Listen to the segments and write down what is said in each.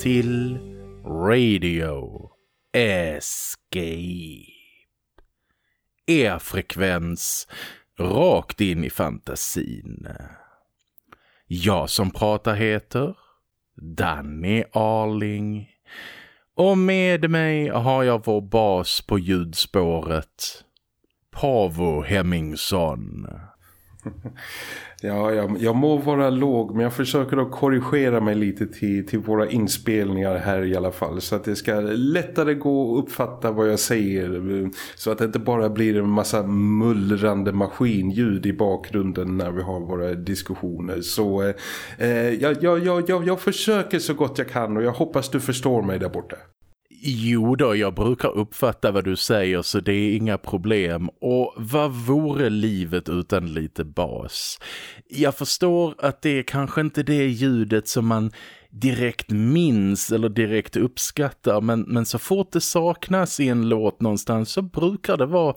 Till Radio Escape. Er frekvens rakt in i fantasin. Jag som pratar heter Danny Arling. Och med mig har jag vår bas på ljudspåret, Pavo Hemmingsson. Ja, jag, jag må vara låg men jag försöker att korrigera mig lite till, till våra inspelningar här i alla fall. Så att det ska lättare gå att uppfatta vad jag säger. Så att det inte bara blir en massa mullrande maskinljud i bakgrunden när vi har våra diskussioner. Så eh, eh jag, jag, jag, jag försöker så gott jag kan och jag hoppas du förstår mig där borta. Jo då, jag brukar uppfatta vad du säger så det är inga problem. Och vad vore livet utan lite bas? Jag förstår att det är kanske inte det ljudet som man direkt minns eller direkt uppskattar. Men, men så fort det saknas i en låt någonstans så brukar det vara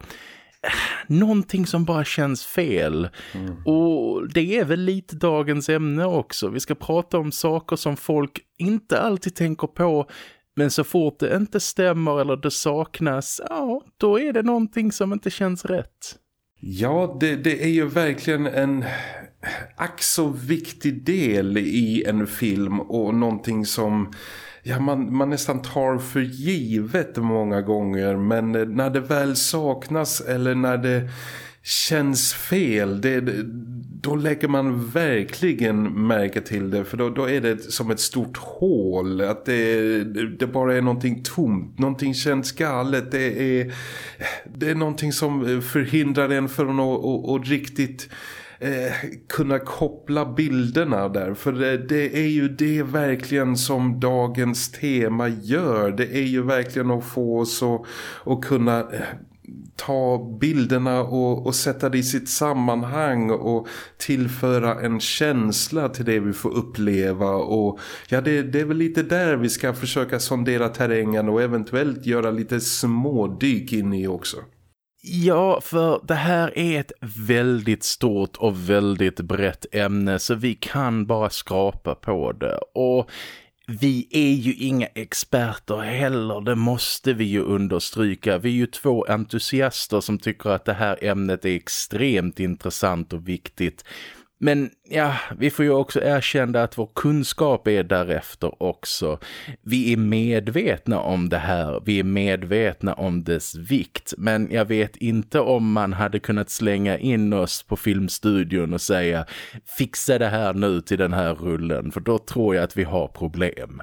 äh, någonting som bara känns fel. Mm. Och det är väl lite dagens ämne också. Vi ska prata om saker som folk inte alltid tänker på men så fort det inte stämmer eller det saknas, ja, då är det någonting som inte känns rätt. Ja, det, det är ju verkligen en ack så viktig del i en film och någonting som ja, man, man nästan tar för givet många gånger. Men när det väl saknas eller när det känns fel, det, då lägger man verkligen märke till det för då, då är det som ett stort hål att det, det bara är någonting tomt, någonting känns galet det är, det är någonting som förhindrar en från att, att, att riktigt eh, kunna koppla bilderna där för det, det, är ju det verkligen som dagens tema gör det är ju verkligen att få oss att, att kunna eh, ta bilderna och, och sätta det i sitt sammanhang och tillföra en känsla till det vi får uppleva och ja det, det är väl lite där vi ska försöka sondera terrängen och eventuellt göra lite smådyk in i också. Ja, för det här är ett väldigt stort och väldigt brett ämne så vi kan bara skrapa på det. Och vi är ju inga experter heller, det måste vi ju understryka. Vi är ju två entusiaster som tycker att det här ämnet är extremt intressant och viktigt. Men ja, vi får ju också erkänna att vår kunskap är därefter också. Vi är medvetna om det här, vi är medvetna om dess vikt. Men jag vet inte om man hade kunnat slänga in oss på filmstudion och säga fixa det här nu till den här rullen, för då tror jag att vi har problem.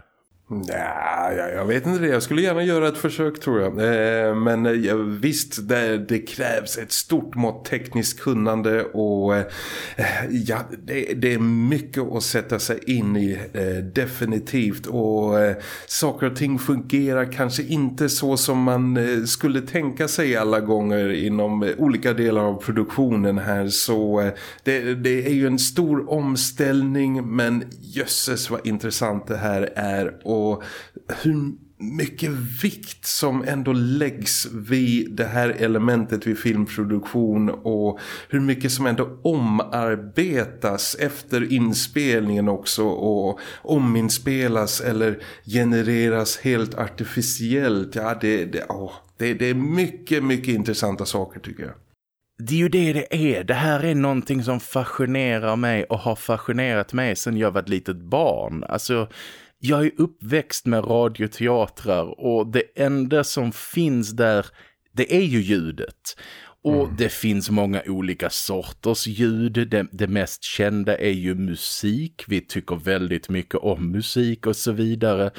Ja, jag vet inte det. Jag skulle gärna göra ett försök tror jag. Eh, men eh, visst, det, det, krävs ett stort mått tekniskt kunnande och eh, eh ja, det, det, är mycket att sätta sig in i eh, definitivt. Och eh, saker och ting fungerar kanske inte så som man skulle tänka sig alla gånger inom olika delar av produktionen här. Så det, det är ju en stor omställning men jösses vad intressant det här är och och hur mycket vikt som ändå läggs vid det här elementet vid filmproduktion och hur mycket som ändå omarbetas efter inspelningen också och ominspelas eller genereras helt artificiellt. Ja, det, det, åh, det, det är mycket, mycket intressanta saker tycker jag. Det är ju det det är. Det här är någonting som fascinerar mig och har fascinerat mig sedan jag var ett litet barn. Alltså jag är uppväxt med radioteatrar och det enda som finns där, det är ju ljudet. Och mm. det finns många olika sorters ljud. Det, det, mest kända är ju musik. Vi tycker väldigt mycket om musik och så vidare.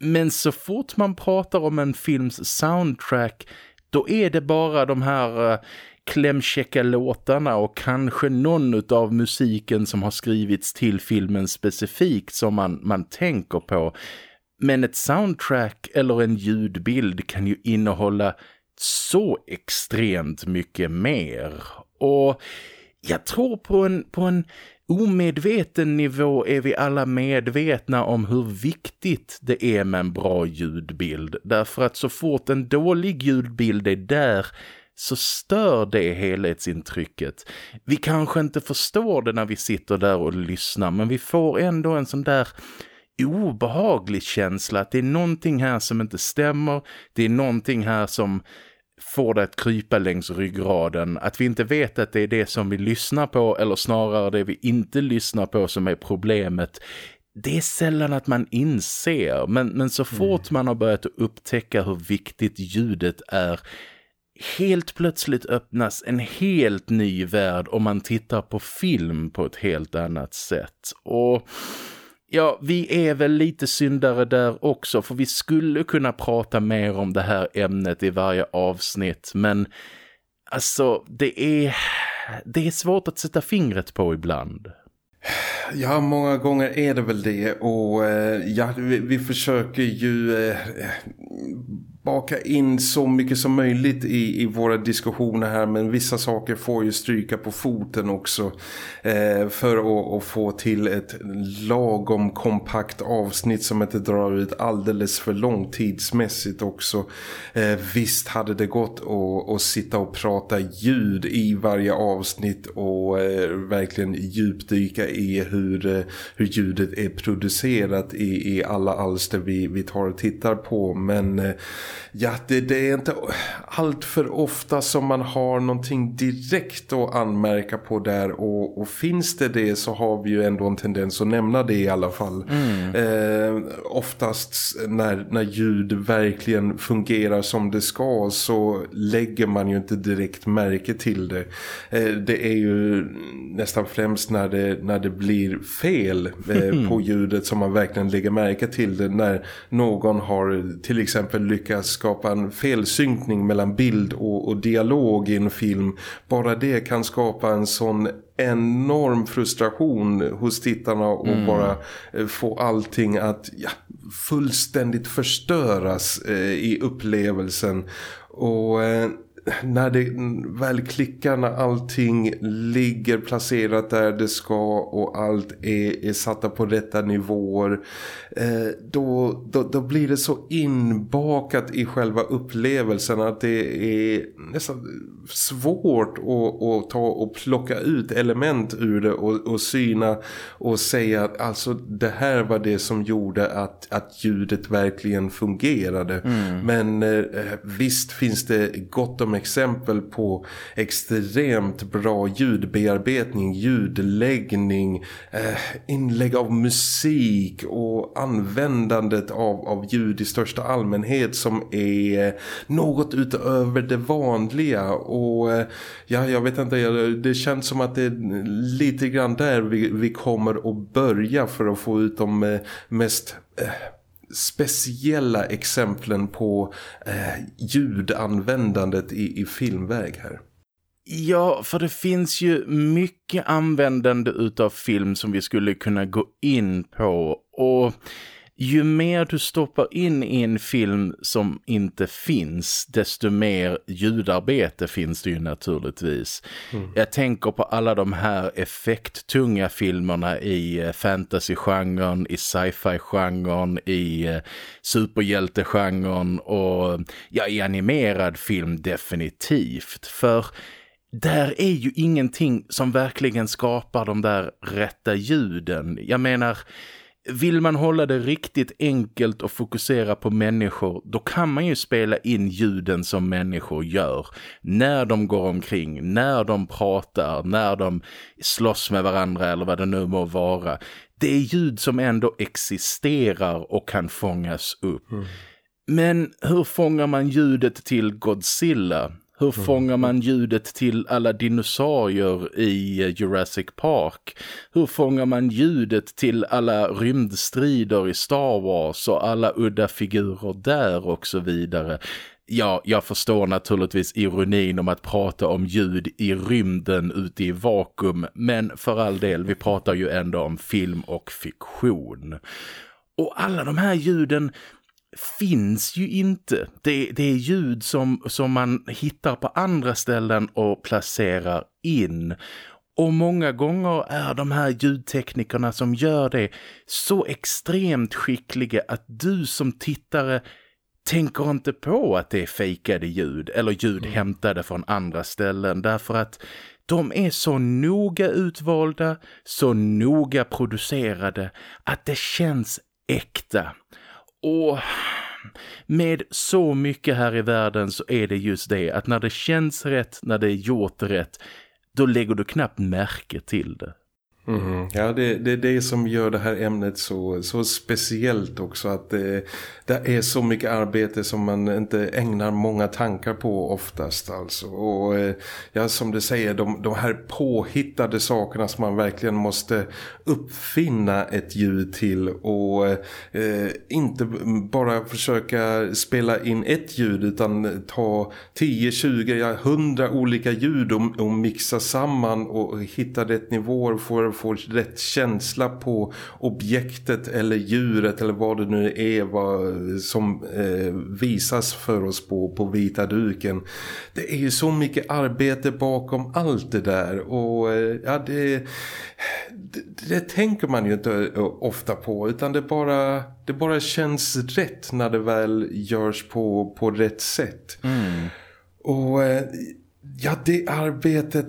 Men så fort man pratar om en films soundtrack då är det bara de här klämkäcka låtarna och kanske någon av musiken som har skrivits till filmen specifikt som man, man tänker på. Men ett soundtrack eller en ljudbild kan ju innehålla så extremt mycket mer. Och jag tror på en, på en omedveten nivå är vi alla medvetna om hur viktigt det är med en bra ljudbild. Därför att så fort en dålig ljudbild är där så stör det helhetsintrycket. Vi kanske inte förstår det när vi sitter där och lyssnar men vi får ändå en sån där obehaglig känsla att det är någonting här som inte stämmer. Det är någonting här som får det att krypa längs ryggraden. Att vi inte vet att det är det som vi lyssnar på eller snarare det vi inte lyssnar på som är problemet. Det är sällan att man inser men, men så mm. fort man har börjat upptäcka hur viktigt ljudet är helt plötsligt öppnas en helt ny värld om man tittar på film på ett helt annat sätt. Och Ja, vi är väl lite syndare där också för vi skulle kunna prata mer om det här ämnet i varje avsnitt men alltså det är, det är svårt att sätta fingret på ibland. Ja, många gånger är det väl det och eh, ja, vi, vi försöker ju eh, baka in så mycket som möjligt i, i våra diskussioner här men vissa saker får ju stryka på foten också eh, för att, att, få till ett lagom kompakt avsnitt som inte drar ut alldeles för lång tidsmässigt också. Eh, visst hade det gått att, att sitta och prata ljud i varje avsnitt och eh, verkligen djupdyka i hur, eh, hur ljudet är producerat i, i alla alster vi, vi tar och tittar på men eh, ja, det, det, är inte allt för ofta som man har någonting direkt att anmärka på där och, och, finns det det så har vi ju ändå en tendens att nämna det i alla fall. Mm. Eh, oftast när, när ljud verkligen fungerar som det ska så lägger man ju inte direkt märke till det. Eh, det är ju nästan främst när det, när det blir fel eh, på ljudet som man verkligen lägger märke till det. När någon har till exempel lyckats skapa en felsynkning mellan bild och, och dialog i en film. Bara det kan skapa en sån enorm frustration hos tittarna och mm. bara eh, få allting att ja, fullständigt förstöras eh, i upplevelsen. Och eh, när det väl klickar när allting ligger placerat där det ska och allt är, är satta på rätta nivåer eh, då, då, då blir det så inbakat i själva upplevelsen att det är nästan svårt att, att ta och plocka ut element ur det och, och syna och säga att alltså det här var det som gjorde att, att ljudet verkligen fungerade mm. men eh, visst finns det gott om exempel på extremt bra ljudbearbetning, ljudläggning, eh, inlägg av musik och användandet av, av ljud i största allmänhet som är något utöver det vanliga. Och eh, ja, jag vet inte, det känns som att det är lite grann där vi, vi kommer att börja för att få ut de eh, mest eh, speciella exemplen på eh, ljudanvändandet i, i filmväg här. Ja, för det finns ju mycket användande utav film som vi skulle kunna gå in på och ju mer du stoppar in i en film som inte finns, desto mer ljudarbete finns det ju naturligtvis. Mm. Jag tänker på alla de här effekttunga filmerna i eh, fantasy-genren, i sci-fi-genren, i eh, superhjälte-genren och ja, i animerad film definitivt. För där är ju ingenting som verkligen skapar de där rätta ljuden. Jag menar vill man hålla det riktigt enkelt och fokusera på människor då kan man ju spela in ljuden som människor gör. När de går omkring, när de pratar, när de slåss med varandra eller vad det nu må vara. Det är ljud som ändå existerar och kan fångas upp. Mm. Men hur fångar man ljudet till Godzilla? Hur mm. fångar man ljudet till alla dinosaurier i Jurassic Park? Hur fångar man ljudet till alla rymdstrider i Star Wars och alla udda figurer där och så vidare? Ja, jag förstår naturligtvis ironin om att prata om ljud i rymden ute i vakuum, men för all del, vi pratar ju ändå om film och fiktion. Och alla de här ljuden finns ju inte. Det, det är ljud som, som man hittar på andra ställen och placerar in. Och många gånger är de här ljudteknikerna som gör det så extremt skickliga att du som tittare tänker inte på att det är fejkade ljud eller ljud mm. hämtade från andra ställen därför att de är så noga utvalda, så noga producerade att det känns äkta. Och med så mycket här i världen så är det just det att när det känns rätt, när det är gjort rätt, då lägger du knappt märke till det. Mm, ja, det, det är det som gör det här ämnet så, så speciellt också. Att det, det är så mycket arbete som man inte ägnar många tankar på oftast. Alltså. Och eh, ja, som du säger, de, de här påhittade sakerna som man verkligen måste uppfinna ett ljud till. Och eh, inte bara försöka spela in ett ljud utan ta 10, 20, ja, 100 olika ljud och, och mixa samman och hitta rätt nivåer för får rätt känsla på objektet eller djuret eller vad det nu är vad, som eh, visas för oss på, på vita duken. Det är ju så mycket arbete bakom allt det där och eh, ja, det, det, det, tänker man ju inte eh, ofta på utan det bara, det bara känns rätt när det väl görs på, på rätt sätt. Mm. Och eh, Ja, det arbetet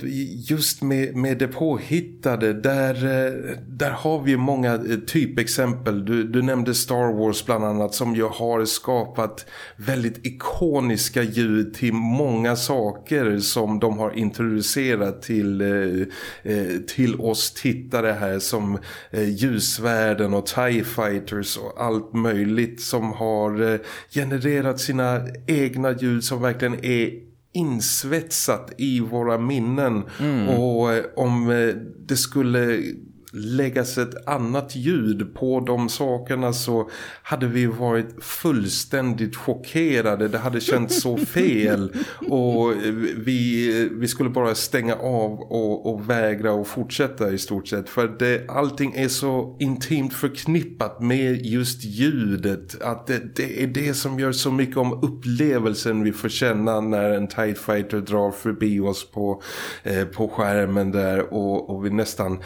just med, med det påhittade, där, eh, där har vi många eh, typexempel. Du, du nämnde Star Wars bland annat som ju har skapat väldigt ikoniska ljud till många saker som de har introducerat till, eh, till oss tittare här som ljusvärden och TIE Fighters och allt möjligt som har genererat sina egna ljud som verkligen är insvetsat i våra minnen mm. och eh, om eh, det skulle läggas ett annat ljud på de sakerna så hade vi varit fullständigt chockerade. Det hade känts så fel och vi, vi skulle bara stänga av och, och vägra och fortsätta i stort sett. För det, allting är så intimt förknippat med just ljudet att det, det är det som gör så mycket om upplevelsen vi får känna när en TIE Fighter drar förbi oss på, eh, på skärmen där och, och vi nästan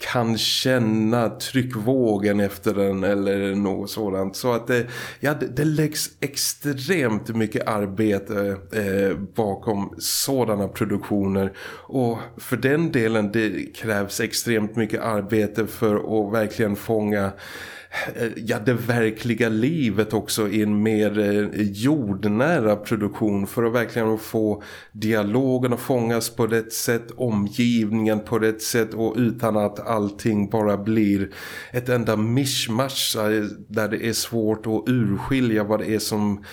kan känna tryckvågen efter den eller något sådant. Så att det, ja, det, det läggs extremt mycket arbete eh, bakom sådana produktioner. Och för den delen det krävs extremt mycket arbete för att verkligen fånga ja, det verkliga livet också i en mer eh, jordnära produktion för att verkligen få dialogen att fångas på rätt sätt, omgivningen på rätt sätt och utan att allting bara blir ett enda mishmash eh, där det är svårt att urskilja vad det är som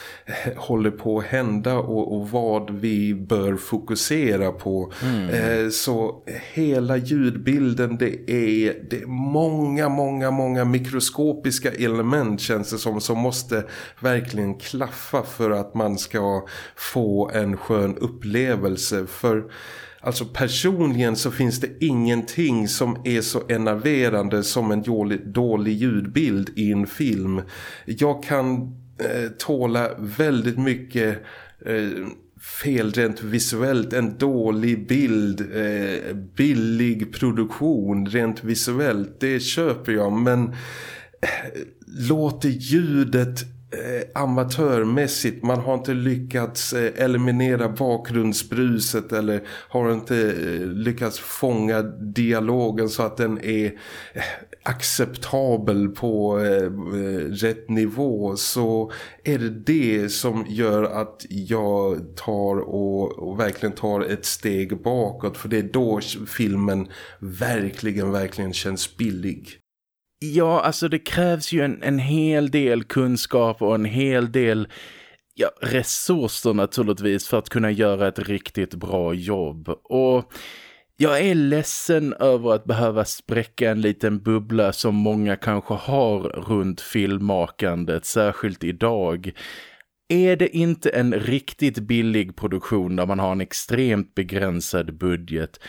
håller på att hända och, och vad vi bör fokusera på. Mm. så hela ljudbilden det är, det är många, många, många mikroskop dystopiska element känns det som som måste verkligen klaffa för att man ska få en skön upplevelse. För Alltså personligen så finns det ingenting som är så enerverande som en dålig, dålig ljudbild i en film. Jag kan eh, tåla väldigt mycket eh, fel rent visuellt, en dålig bild, eh, billig produktion rent visuellt, det köper jag. Men låter ljudet eh, amatörmässigt. Man har inte lyckats eh, eliminera bakgrundsbruset eller har inte eh, lyckats fånga dialogen så att den är eh, acceptabel på eh, eh, rätt nivå så är det det som gör att jag tar och, och, verkligen tar ett steg bakåt för det är då filmen verkligen, verkligen känns billig. Ja, alltså det krävs ju en, en hel del kunskap och en hel del ja, resurser naturligtvis för att kunna göra ett riktigt bra jobb. Och jag är ledsen över att behöva spräcka en liten bubbla som många kanske har runt filmmakandet, särskilt idag. Är det inte en riktigt billig produktion där man har en extremt begränsad budget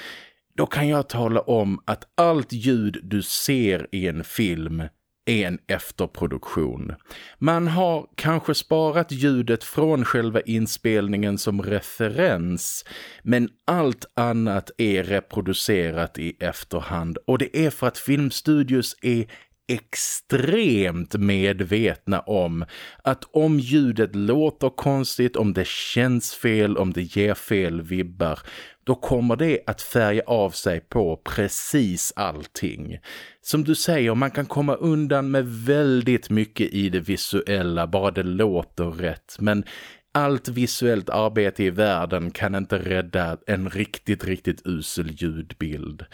då kan jag tala om att allt ljud du ser i en film är en efterproduktion. Man har kanske sparat ljudet från själva inspelningen som referens men allt annat är reproducerat i efterhand och det är för att filmstudios är extremt medvetna om att om ljudet låter konstigt, om det känns fel, om det ger fel vibbar, då kommer det att färga av sig på precis allting. Som du säger, man kan komma undan med väldigt mycket i det visuella, bara det låter rätt. Men allt visuellt arbete i världen kan inte rädda en riktigt, riktigt usel ljudbild.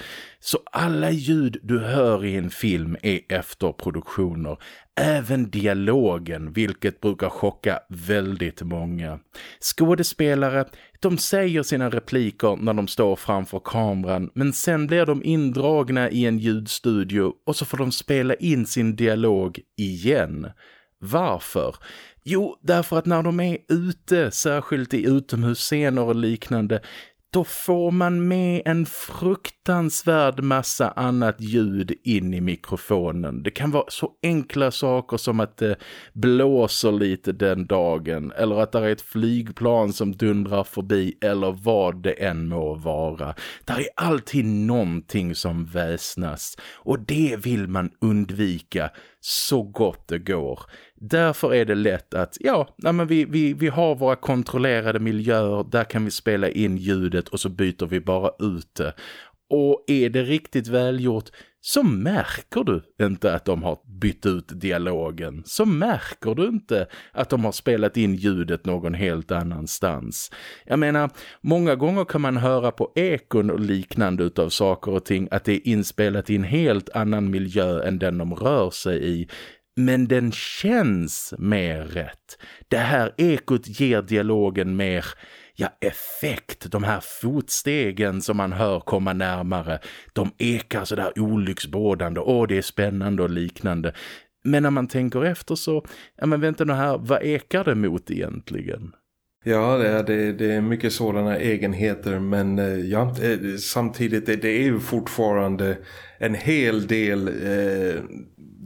Så alla ljud du hör i en film är efterproduktioner. Även dialogen, vilket brukar chocka väldigt många. Skådespelare, de säger sina repliker när de står framför kameran men sen blir de indragna i en ljudstudio och så får de spela in sin dialog igen. Varför? Jo, därför att när de är ute, särskilt i utomhusscener och liknande, då får man med en fruktansvärd massa annat ljud in i mikrofonen. Det kan vara så enkla saker som att det blåser lite den dagen eller att det är ett flygplan som dundrar förbi eller vad det än må vara. Där är alltid någonting som väsnas och det vill man undvika så gott det går. Därför är det lätt att, ja, men vi, vi, vi har våra kontrollerade miljöer, där kan vi spela in ljudet och så byter vi bara ut det. Och är det riktigt välgjort så märker du inte att de har bytt ut dialogen. Så märker du inte att de har spelat in ljudet någon helt annanstans. Jag menar, många gånger kan man höra på ekon och liknande utav saker och ting att det är inspelat i en helt annan miljö än den de rör sig i men den känns mer rätt. Det här ekot ger dialogen mer ja, effekt. De här fotstegen som man hör komma närmare, de ekar så där olycksbådande. Åh, det är spännande och liknande. Men när man tänker efter så, ja men vänta nu här, vad ekar det mot egentligen? Ja, det är, det, är mycket sådana egenheter men eh, ja, eh, samtidigt det, det är ju fortfarande en hel del eh,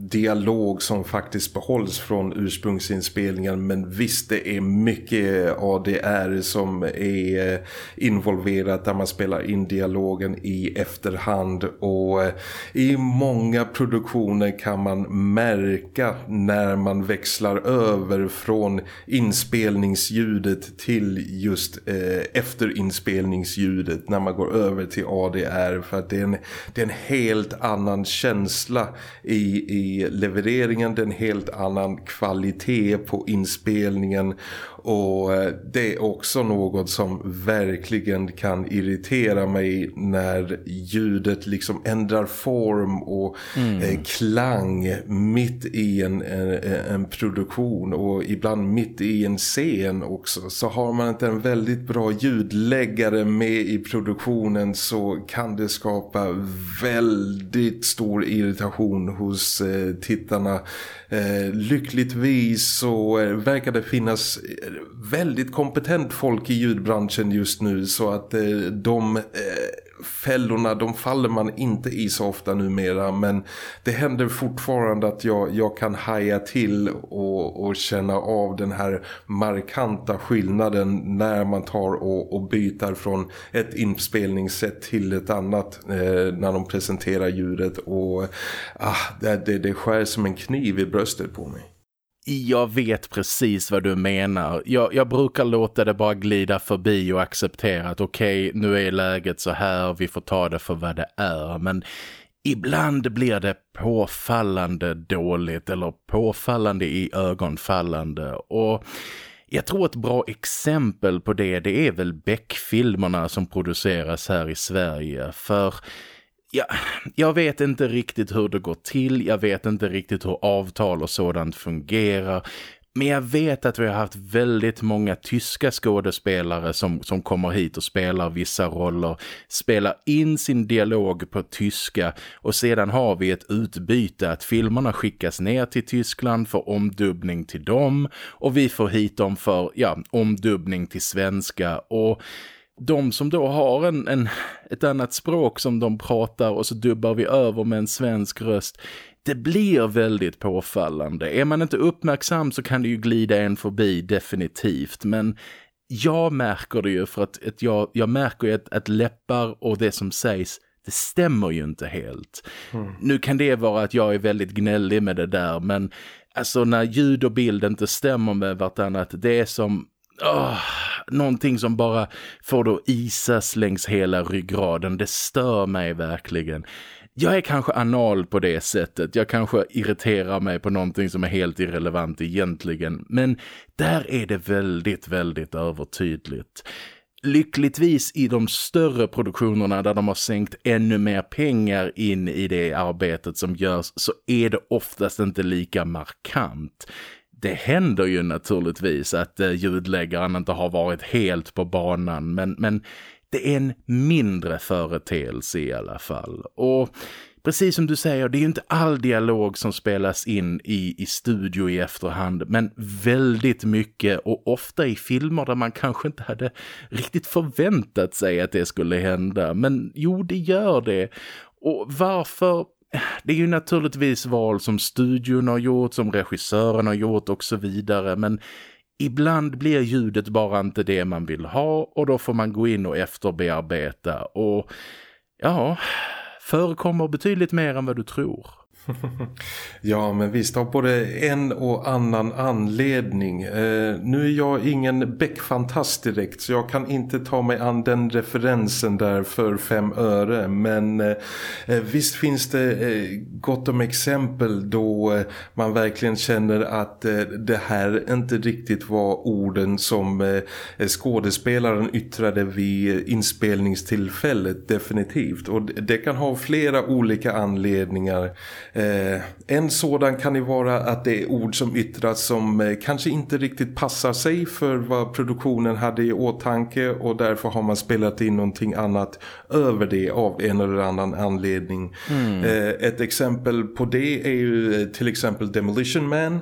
dialog som faktiskt behålls från ursprungsinspelningen men visst det är mycket ADR som är eh, involverat där man spelar in dialogen i efterhand. Och eh, i många produktioner kan man märka när man växlar över från inspelningsljudet till just eh, efterinspelningsljudet när man går över till ADR för att det är en, det är en helt annan känsla i, i levereringen, det är en helt annan kvalitet på inspelningen och eh, det är också något som verkligen kan irritera mig när ljudet liksom ändrar form och mm. eh, klang mitt i en, en, en, produktion och ibland mitt i en scen också. Så har man inte en väldigt bra ljudläggare med i produktionen så kan det skapa väldigt stor irritation hos eh, tittarna. Lyckligtvis så verkar det finnas väldigt kompetent folk i ljudbranschen just nu så att eh, de eh, fällorna de faller man inte i så ofta numera men det händer fortfarande att jag, jag kan haja till och, och känna av den här markanta skillnaden när man tar och, och byter från ett inspelningssätt till ett annat eh, när de presenterar ljudet och ah, det, det, det skär som en kniv i bröstet på mig. Jag vet precis vad du menar. Jag, jag brukar låta det bara glida förbi och acceptera att okej, okay, nu är läget så här, vi får ta det för vad det är. Men ibland blir det påfallande dåligt eller påfallande i ögonfallande. Och jag tror ett bra exempel på det, det är väl Beck-filmerna som produceras här i Sverige. För Ja, jag vet inte riktigt hur det går till, jag vet inte riktigt hur avtal och sådant fungerar. Men jag vet att vi har haft väldigt många tyska skådespelare som, som kommer hit och spelar vissa roller, spelar in sin dialog på tyska och sedan har vi ett utbyte att filmerna skickas ner till Tyskland för omdubbning till dem och vi får hit dem för ja, omdubbning till svenska och de som då har en, en, ett annat språk som de pratar och så dubbar vi över med en svensk röst det blir väldigt påfallande. Är man inte uppmärksam så kan det ju glida en förbi definitivt men jag märker det ju för att, att jag, jag märker ju att, att läppar och det som sägs det stämmer ju inte helt. Mm. Nu kan det vara att jag är väldigt gnällig med det där men alltså när ljud och bild inte stämmer med vartannat det är som oh, någonting som bara får då isas längs hela ryggraden. Det stör mig verkligen. Jag är kanske anal på det sättet. Jag kanske irriterar mig på någonting som är helt irrelevant egentligen. Men där är det väldigt, väldigt övertydligt. Lyckligtvis i de större produktionerna där de har sänkt ännu mer pengar in i det arbetet som görs så är det oftast inte lika markant. Det händer ju naturligtvis att eh, ljudläggaren inte har varit helt på banan men, men det är en mindre företeelse i alla fall. Och precis som du säger, det är ju inte all dialog som spelas in i, i studio i efterhand, men väldigt mycket och ofta i filmer där man kanske inte hade riktigt förväntat sig att det skulle hända. Men jo, det gör det. Och varför det är ju naturligtvis val som studion har gjort, som regissören har gjort och så vidare. Men ibland blir ljudet bara inte det man vill ha och då får man gå in och efterbearbeta. Och ja, förekommer betydligt mer än vad du tror. ja men visst har både en och annan anledning. Eh, nu är jag ingen bäckfantast direkt så jag kan inte ta mig an den referensen där för fem öre. Men eh, eh visst finns det eh, gott om exempel då eh, man verkligen känner att eh, det här inte riktigt var orden som eh, skådespelaren yttrade vid inspelningstillfället definitivt. Och det kan ha flera olika anledningar. Eh, en sådan kan ju vara att det är ord som yttras som eh, kanske inte riktigt passar sig för vad produktionen hade i åtanke och därför har man spelat in någonting annat över det av en eller annan anledning. Mm. Eh, ett exempel på det är ju till exempel Demolition Man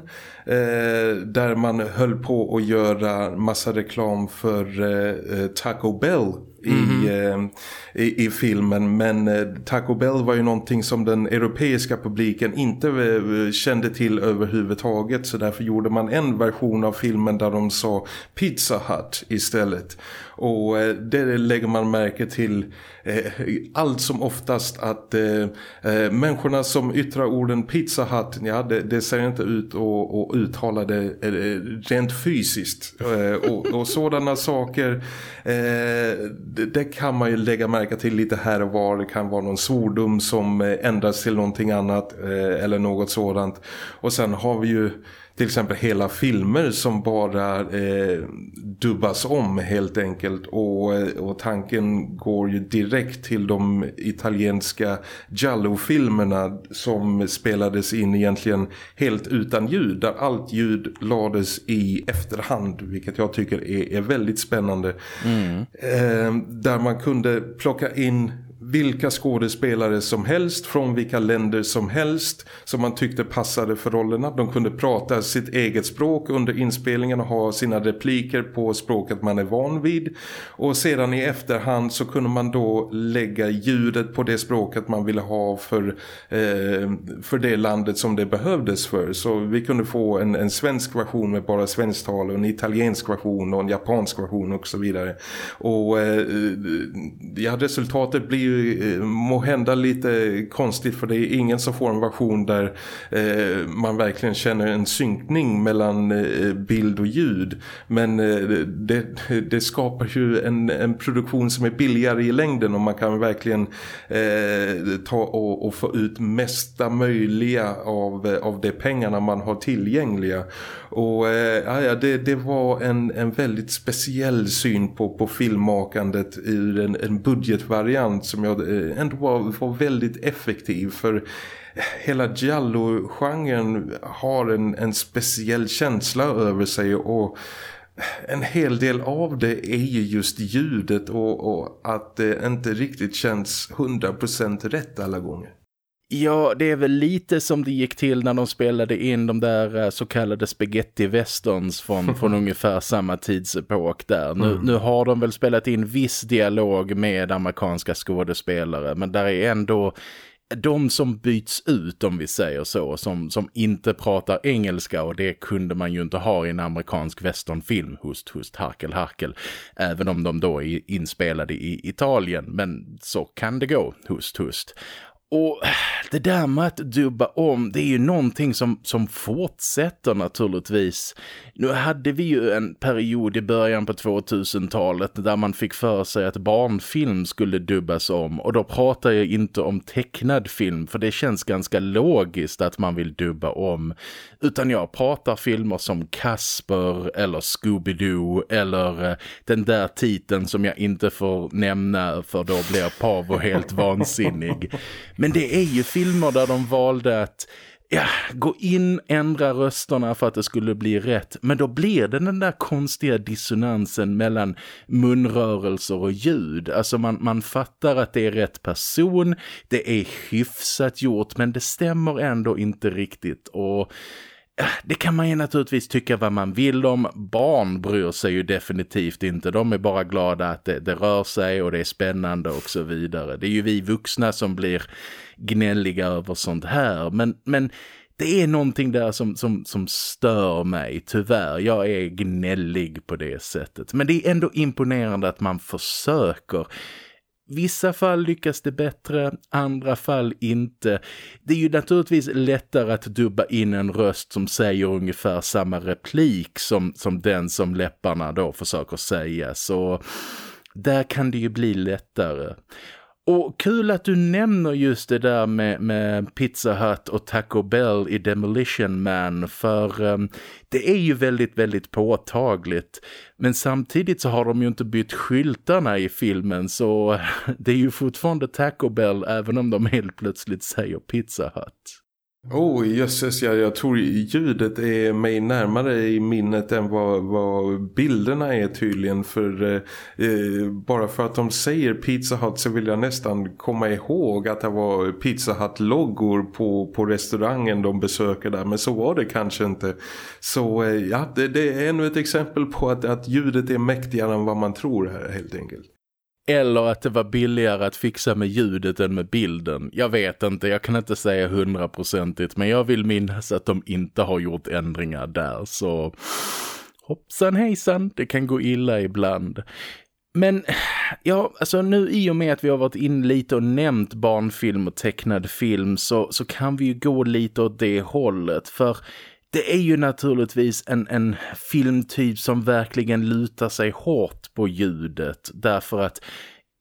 där man höll på att göra massa reklam för Taco Bell i, mm. i, i, filmen. Men eh, Taco Bell var ju någonting som den europeiska publiken inte eh, kände till överhuvudtaget. Så därför gjorde man en version av filmen där de sa Pizza Hut istället. Och eh, det lägger man märke till eh, allt som oftast att eh, människorna som yttrar orden Pizza Hut, ja det, det ser inte ut att uttala det rent fysiskt. Och, och sådana saker det, det, kan man ju lägga märke till lite här och var, det kan vara någon svordom som eh, ändras till någonting annat eh, eller något sådant. Och sen har vi ju till exempel hela filmer som bara eh, dubbas om helt enkelt och, eh, och tanken går ju direkt till de italienska Giallo-filmerna som spelades in egentligen helt utan ljud där allt ljud lades i efterhand vilket jag tycker är, är väldigt spännande mm. eh, där man kunde plocka in vilka skådespelare som helst från vilka länder som helst som man tyckte passade för rollerna. De kunde prata sitt eget språk under inspelningen och ha sina repliker på språket man är van vid. Och sedan i efterhand så kunde man då lägga ljudet på det språket man ville ha för, eh, för det landet som det behövdes för. Så vi kunde få en, en svensk version med bara svensktal och en italiensk version och en japansk version och så vidare. Och eh, ja, resultatet blir ju eh, må hända lite konstigt för det är ingen som får en version där eh, man verkligen känner en synkning mellan eh, bild och ljud. Men eh, det, det, skapar ju en, en, produktion som är billigare i längden och man kan verkligen eh, ta och, och, få ut mesta möjliga av, eh, av de pengarna man har tillgängliga. Och ja, det, det var en, en väldigt speciell syn på, på filmmakandet ur en, en budgetvariant som jag eh, ändå var, var väldigt effektiv för hela Giallo-genren har en, en speciell känsla över sig och en hel del av det är ju just ljudet och, och att det inte riktigt känns 100% rätt alla gånger. Ja, det är väl lite som det gick till när de spelade in de där eh, så kallade spaghetti-westerns från, från ungefär samma tidsepok där. Nu, mm. nu har de väl spelat in viss dialog med amerikanska skådespelare men där är ändå de som byts ut om vi säger så, som, som inte pratar engelska och det kunde man ju inte ha i en amerikansk westernfilm, hust, hust, harkel, harkel, även om de då är inspelade i Italien, men så kan det gå, hust, hust. Och det där med att dubba om, det är ju någonting som, som fortsätter naturligtvis. Nu hade vi ju en period i början på 2000-talet där man fick för sig att barnfilm skulle dubbas om. Och då pratar jag inte om tecknad film, för det känns ganska logiskt att man vill dubba om. Utan jag pratar filmer som Casper eller Scooby-Doo eller eh, den där titeln som jag inte får nämna för då blir Pavo helt vansinnig. Men det är ju filmer där de valde att ja, gå in, ändra rösterna för att det skulle bli rätt. Men då blir det den där konstiga dissonansen mellan munrörelser och ljud. Alltså man, man fattar att det är rätt person, det är hyfsat gjort men det stämmer ändå inte riktigt. Och det kan man ju naturligtvis tycka vad man vill om. Barn bryr sig ju definitivt inte. De är bara glada att det, det, rör sig och det är spännande och så vidare. Det är ju vi vuxna som blir gnälliga över sånt här. Men, men det är någonting där som, som, som stör mig, tyvärr. Jag är gnällig på det sättet. Men det är ändå imponerande att man försöker Vissa fall lyckas det bättre, andra fall inte. Det är ju naturligtvis lättare att dubba in en röst som säger ungefär samma replik som, som den som läpparna då försöker säga. Så där kan det ju bli lättare. Och kul att du nämner just det där med, med Pizza Hut och Taco Bell i Demolition Man för um, det är ju väldigt, väldigt påtagligt. Men samtidigt så har de ju inte bytt skyltarna i filmen så det är ju fortfarande Taco Bell även om de helt plötsligt säger Pizza Hut. Oh jösses, jag, jag tror ljudet är mig närmare i minnet än vad, vad bilderna är tydligen. För eh, eh, bara för att de säger Pizza Hut så vill jag nästan komma ihåg att det var Pizza Hut-loggor på, på restaurangen de besöker där. Men så var det kanske inte. Så eh, ja, det, det, är ännu ett exempel på att, att ljudet är mäktigare än vad man tror här helt enkelt. Eller att det var billigare att fixa med ljudet än med bilden. Jag vet inte, jag kan inte säga hundraprocentigt. Men jag vill minnas att de inte har gjort ändringar där. Så hoppsan hejsan, det kan gå illa ibland. Men ja, alltså nu i och med att vi har varit in lite och nämnt barnfilm och tecknad film så, så kan vi ju gå lite åt det hållet. För det är ju naturligtvis en, en filmtyp som verkligen lutar sig hårt på ljudet därför att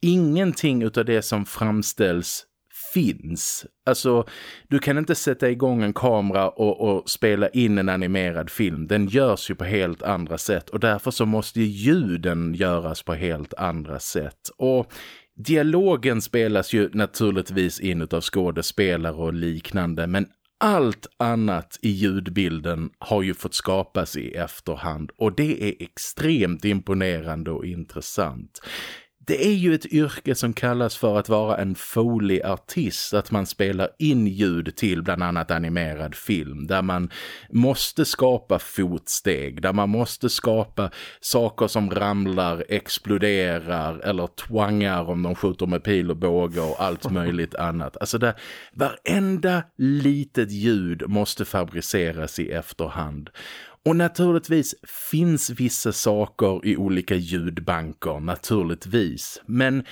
ingenting av det som framställs finns. Alltså, du kan inte sätta igång en kamera och, och, spela in en animerad film. Den görs ju på helt andra sätt och därför så måste ljuden göras på helt andra sätt. Och dialogen spelas ju naturligtvis in av skådespelare och liknande men allt annat i ljudbilden har ju fått skapas i efterhand och det är extremt imponerande och intressant. Det är ju ett yrke som kallas för att vara en Foley-artist, att man spelar in ljud till bland annat animerad film, där man måste skapa fotsteg, där man måste skapa saker som ramlar, exploderar eller twangar om de skjuter med pil och båge och allt möjligt annat. Alltså där varenda litet ljud måste fabriceras i efterhand. Och naturligtvis finns vissa saker i olika ljudbanker, naturligtvis. Men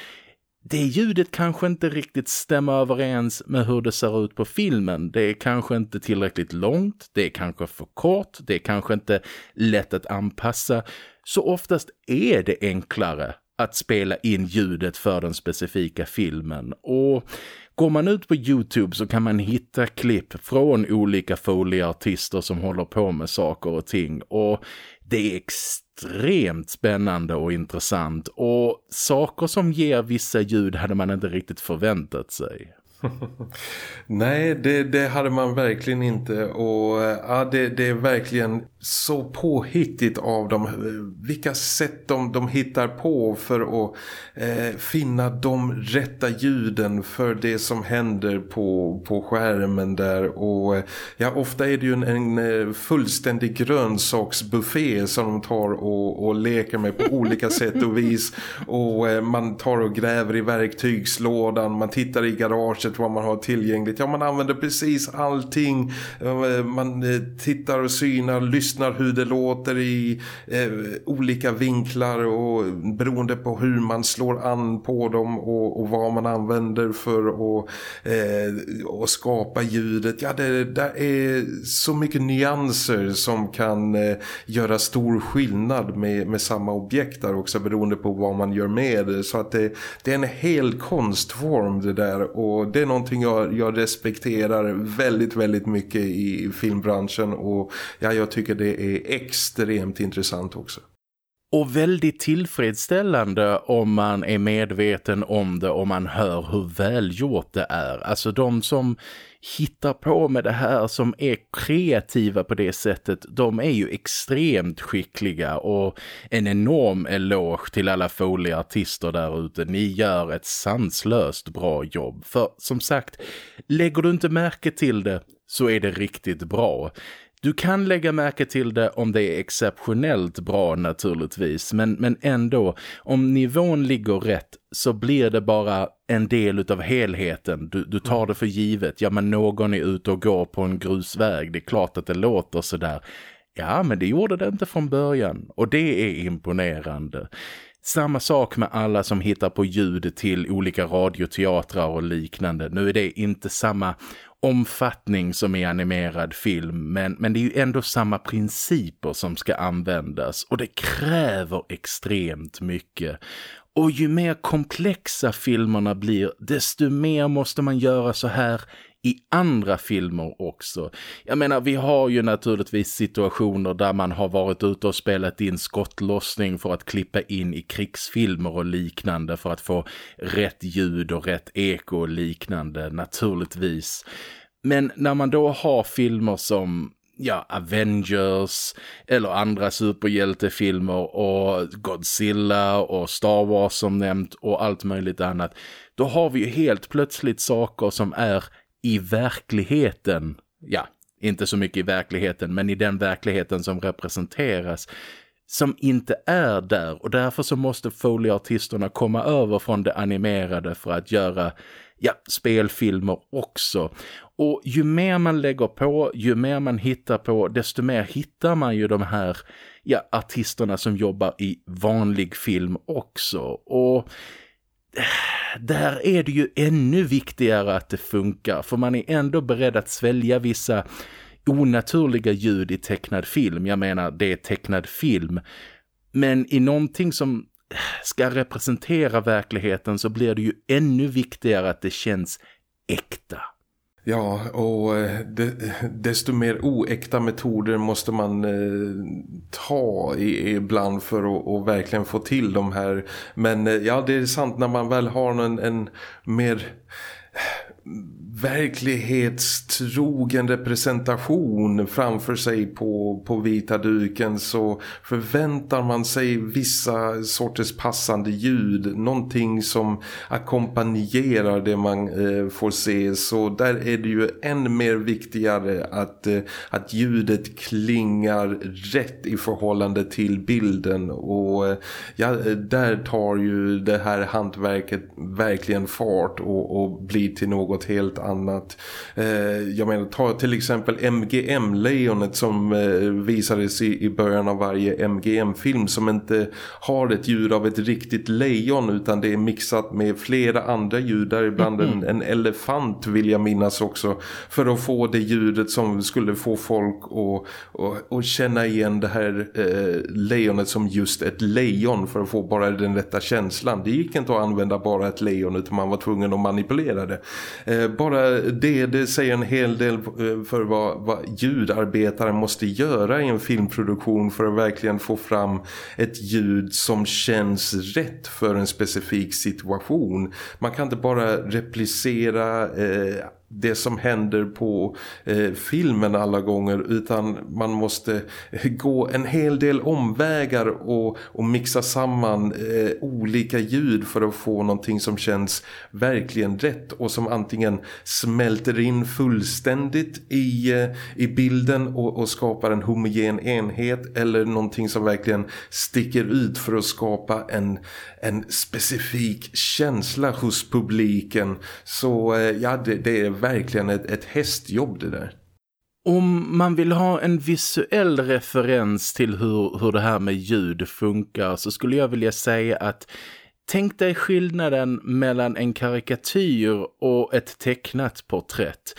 det ljudet kanske inte riktigt stämmer överens med hur det ser ut på filmen. Det är kanske inte tillräckligt långt, det är kanske för kort, det är kanske inte lätt att anpassa. Så oftast är det enklare att spela in ljudet för den specifika filmen. Och Går man ut på Youtube så kan man hitta klipp från olika folieartister som håller på med saker och ting. Och det är extremt spännande och intressant. Och saker som ger vissa ljud hade man inte riktigt förväntat sig. Nej, det, det, hade man verkligen inte. Och eh, ja, det, det, är verkligen så påhittigt av dem. Vilka sätt de, de hittar på för att eh, finna de rätta ljuden för det som händer på, på skärmen där. Och eh, ja, ofta är det ju en, en eh, fullständig grönsaksbuffé som de tar och, och leker med på olika sätt och vis. Och eh, man tar och gräver i verktygslådan, man tittar i garaget vad man har tillgängligt. Ja, man använder precis allting. Eh, man tittar och synar, lyssnar hur det låter i eh, olika vinklar och beroende på hur man slår an på dem och, och vad man använder för att eh, skapa ljudet. Ja, det, det är så mycket nyanser som kan eh, göra stor skillnad med, med samma objekt där också beroende på vad man gör med det. Så att det, det är en hel konstform det där och det är någonting jag, jag respekterar väldigt, väldigt mycket i filmbranschen och ja, jag tycker det det är extremt intressant också. Och väldigt tillfredsställande om man är medveten om det och man hör hur välgjort det är. Alltså de som hittar på med det här som är kreativa på det sättet, de är ju extremt skickliga och en enorm eloge till alla folieartister där ute. Ni gör ett sanslöst bra jobb. För som sagt, lägger du inte märke till det så är det riktigt bra. Du kan lägga märke till det om det är exceptionellt bra naturligtvis. Men, men ändå, om nivån ligger rätt så blir det bara en del av helheten. Du, du tar det för givet. Ja men någon är ute och går på en grusväg. Det är klart att det låter sådär. Ja men det gjorde det inte från början. Och det är imponerande. Samma sak med alla som hittar på ljud till olika radioteatrar och liknande. Nu är det inte samma omfattning som i animerad film men, men det är ju ändå samma principer som ska användas och det kräver extremt mycket. Och ju mer komplexa filmerna blir desto mer måste man göra så här i andra filmer också. Jag menar, vi har ju naturligtvis situationer där man har varit ute och spelat in skottlossning för att klippa in i krigsfilmer och liknande för att få rätt ljud och rätt eko och liknande, naturligtvis. Men när man då har filmer som ja, Avengers eller andra superhjältefilmer och Godzilla och Star Wars som nämnt och allt möjligt annat. Då har vi ju helt plötsligt saker som är i verkligheten, ja, inte så mycket i verkligheten men i den verkligheten som representeras som inte är där och därför så måste folieartisterna komma över från det animerade för att göra ja, spelfilmer också. Och ju mer man lägger på, ju mer man hittar på, desto mer hittar man ju de här ja, artisterna som jobbar i vanlig film också. Och där är det ju ännu viktigare att det funkar för man är ändå beredd att svälja vissa onaturliga ljud i tecknad film. Jag menar, det är tecknad film. Men i någonting som ska representera verkligheten så blir det ju ännu viktigare att det känns äkta. Ja, och eh, de, desto mer oäkta metoder måste man eh, ta ibland för att, och verkligen få till de här. Men eh, ja, det är sant när man väl har en, en mer verklighetstrogen representation framför sig på, på vita duken så förväntar man sig vissa sorters passande ljud. Någonting som ackompanjerar det man eh, får se. Så där är det ju än mer viktigare att, eh, att ljudet klingar rätt i förhållande till bilden. Och eh, ja, där tar ju det här hantverket verkligen fart och, och blir till något helt annat. Eh, jag menar, ta till exempel MGM-lejonet som eh, visades i, i början av varje MGM-film som inte har ett ljud av ett riktigt lejon utan det är mixat med flera andra ljud, däribland mm en, en elefant vill jag minnas också, för att få det ljudet som skulle få folk att, att, att känna igen det här eh, lejonet som just ett lejon för att få bara den rätta känslan. Det gick inte att använda bara ett lejon utan man var tvungen att manipulera det. Eh, bara det, det säger en hel del eh, för vad, vad ljudarbetare måste göra i en filmproduktion för att verkligen få fram ett ljud som känns rätt för en specifik situation. Man kan inte bara replicera eh, det som händer på eh, filmen alla gånger utan man måste eh, gå en hel del omvägar och, och mixa samman eh, olika ljud för att få någonting som känns verkligen rätt och som antingen smälter in fullständigt i, eh, i bilden och, och skapar en homogen enhet eller någonting som verkligen sticker ut för att skapa en, en specifik känsla hos publiken så eh, ja det, det är verkligen ett, ett hästjobb det där. Om man vill ha en visuell referens till hur, hur det här med ljud funkar så skulle jag vilja säga att tänk dig skillnaden mellan en karikatyr och ett tecknat porträtt.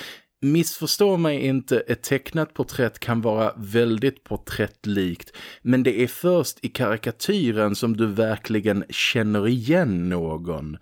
Missförstå mig inte, ett tecknat porträtt kan vara väldigt porträttlikt men det är först i karikatyren som du verkligen känner igen någon.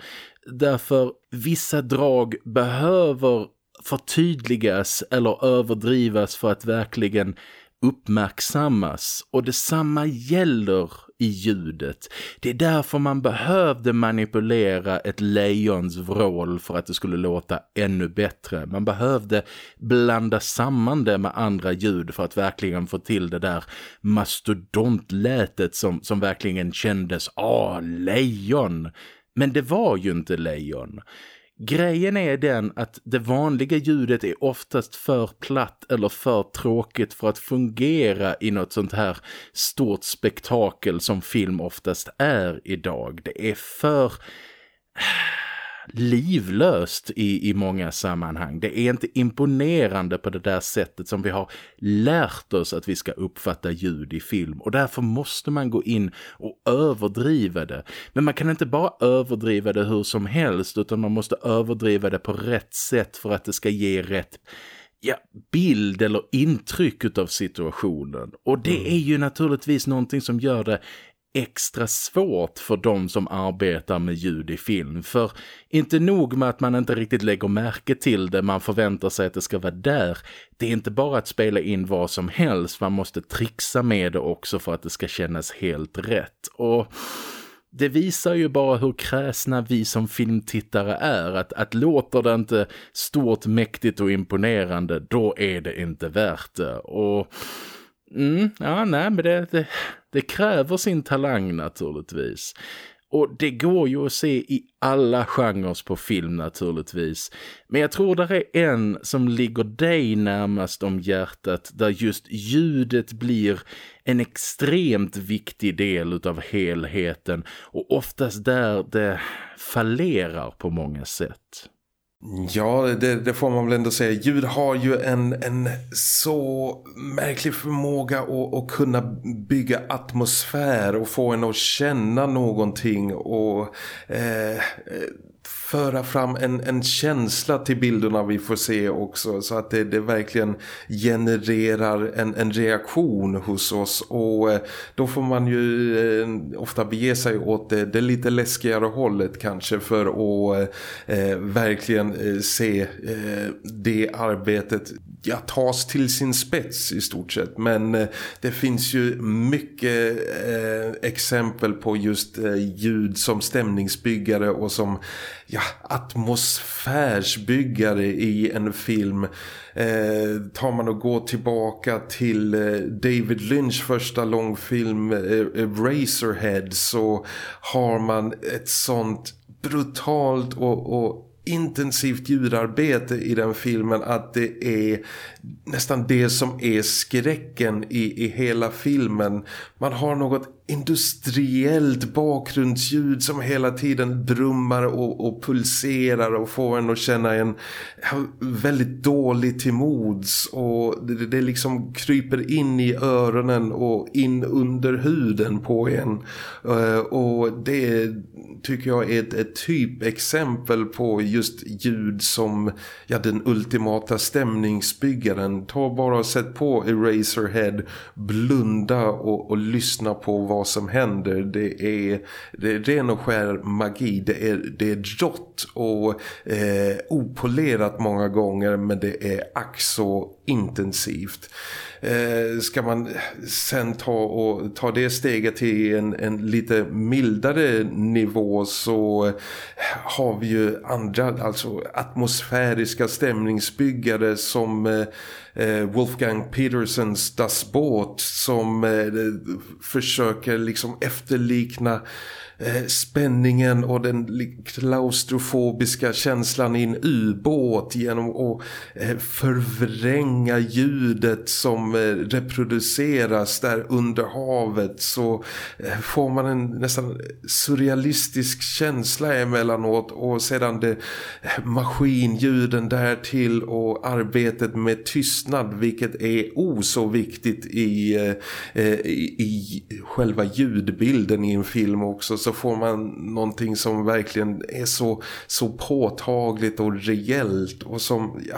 Därför vissa drag behöver förtydligas eller överdrivas för att verkligen uppmärksammas och detsamma gäller i ljudet. Det är därför man behövde manipulera ett lejons vrål för att det skulle låta ännu bättre. Man behövde blanda samman det med andra ljud för att verkligen få till det där mastodontlätet som, som verkligen kändes, ah, lejon. Men det var ju inte lejon. Grejen är den att det vanliga ljudet är oftast för platt eller för tråkigt för att fungera i något sånt här stort spektakel som film oftast är idag. Det är för livlöst i, i många sammanhang. Det är inte imponerande på det där sättet som vi har lärt oss att vi ska uppfatta ljud i film och därför måste man gå in och överdriva det. Men man kan inte bara överdriva det hur som helst utan man måste överdriva det på rätt sätt för att det ska ge rätt ja, bild eller intryck av situationen. Och det mm. är ju naturligtvis någonting som gör det extra svårt för de som arbetar med ljud i film. För inte nog med att man inte riktigt lägger märke till det, man förväntar sig att det ska vara där. Det är inte bara att spela in vad som helst, man måste trixa med det också för att det ska kännas helt rätt. Och det visar ju bara hur kräsna vi som filmtittare är. Att, att låter det inte stort, mäktigt och imponerande, då är det inte värt det. Och Mm, ja, nej, men det, det, det kräver sin talang naturligtvis. Och det går ju att se i alla genrer på film naturligtvis. Men jag tror det är en som ligger dig närmast om hjärtat där just ljudet blir en extremt viktig del av helheten och oftast där det fallerar på många sätt. Ja, det, det, får man väl ändå säga. Ljud har ju en, en så märklig förmåga att, att kunna bygga atmosfär och få en att känna någonting och eh, eh föra fram en, en känsla till bilderna vi får se också så att det, det verkligen genererar en, en reaktion hos oss och eh, då får man ju eh, ofta bege sig åt det, det lite läskigare hållet kanske för att eh, eh verkligen se eh, det arbetet ja, tas till sin spets i stort sett. Men eh, det finns ju mycket eh, exempel på just eh, ljud som stämningsbyggare och som ja, atmosfärsbyggare i en film. Eh, tar man och går tillbaka till eh, David Lynch första långfilm eh, eh Razorhead så har man ett sånt brutalt och, och intensivt ljudarbete i den filmen att det är nästan det som är skräcken i, i hela filmen. Man har något industriellt bakgrundsljud som hela tiden brummar och, och pulserar och får en att känna en väldigt dålig till mods och det, det liksom kryper in i öronen och in under huden på en eh, och det tycker jag är ett, ett typexempel på just ljud som ja, den ultimata stämningsbyggaren. Ta bara och sätt på Eraserhead, blunda och, och lyssna på vad som händer. Det är, det är ren och skär magi. Det är, det är rått och eh, opolerat många gånger men det är ack så intensivt. Eh, ska man sen ta, och, ta det steget till en, en lite mildare nivå så har vi ju andra alltså atmosfäriska stämningsbyggare som eh Eh, Wolfgang Petersens Das Boot som eh, försöker liksom efterlikna Eh, Eh, spänningen och den klaustrofobiska känslan i en ubåt genom att eh, förvränga ljudet som eh, reproduceras där under havet. Så får man en nästan surrealistisk känsla emellanåt och sedan det maskinljuden därtill och arbetet med tystnad vilket är o så viktigt i, i, i själva ljudbilden i en film också så får man någonting som verkligen är så, så påtagligt och rejält och som ja,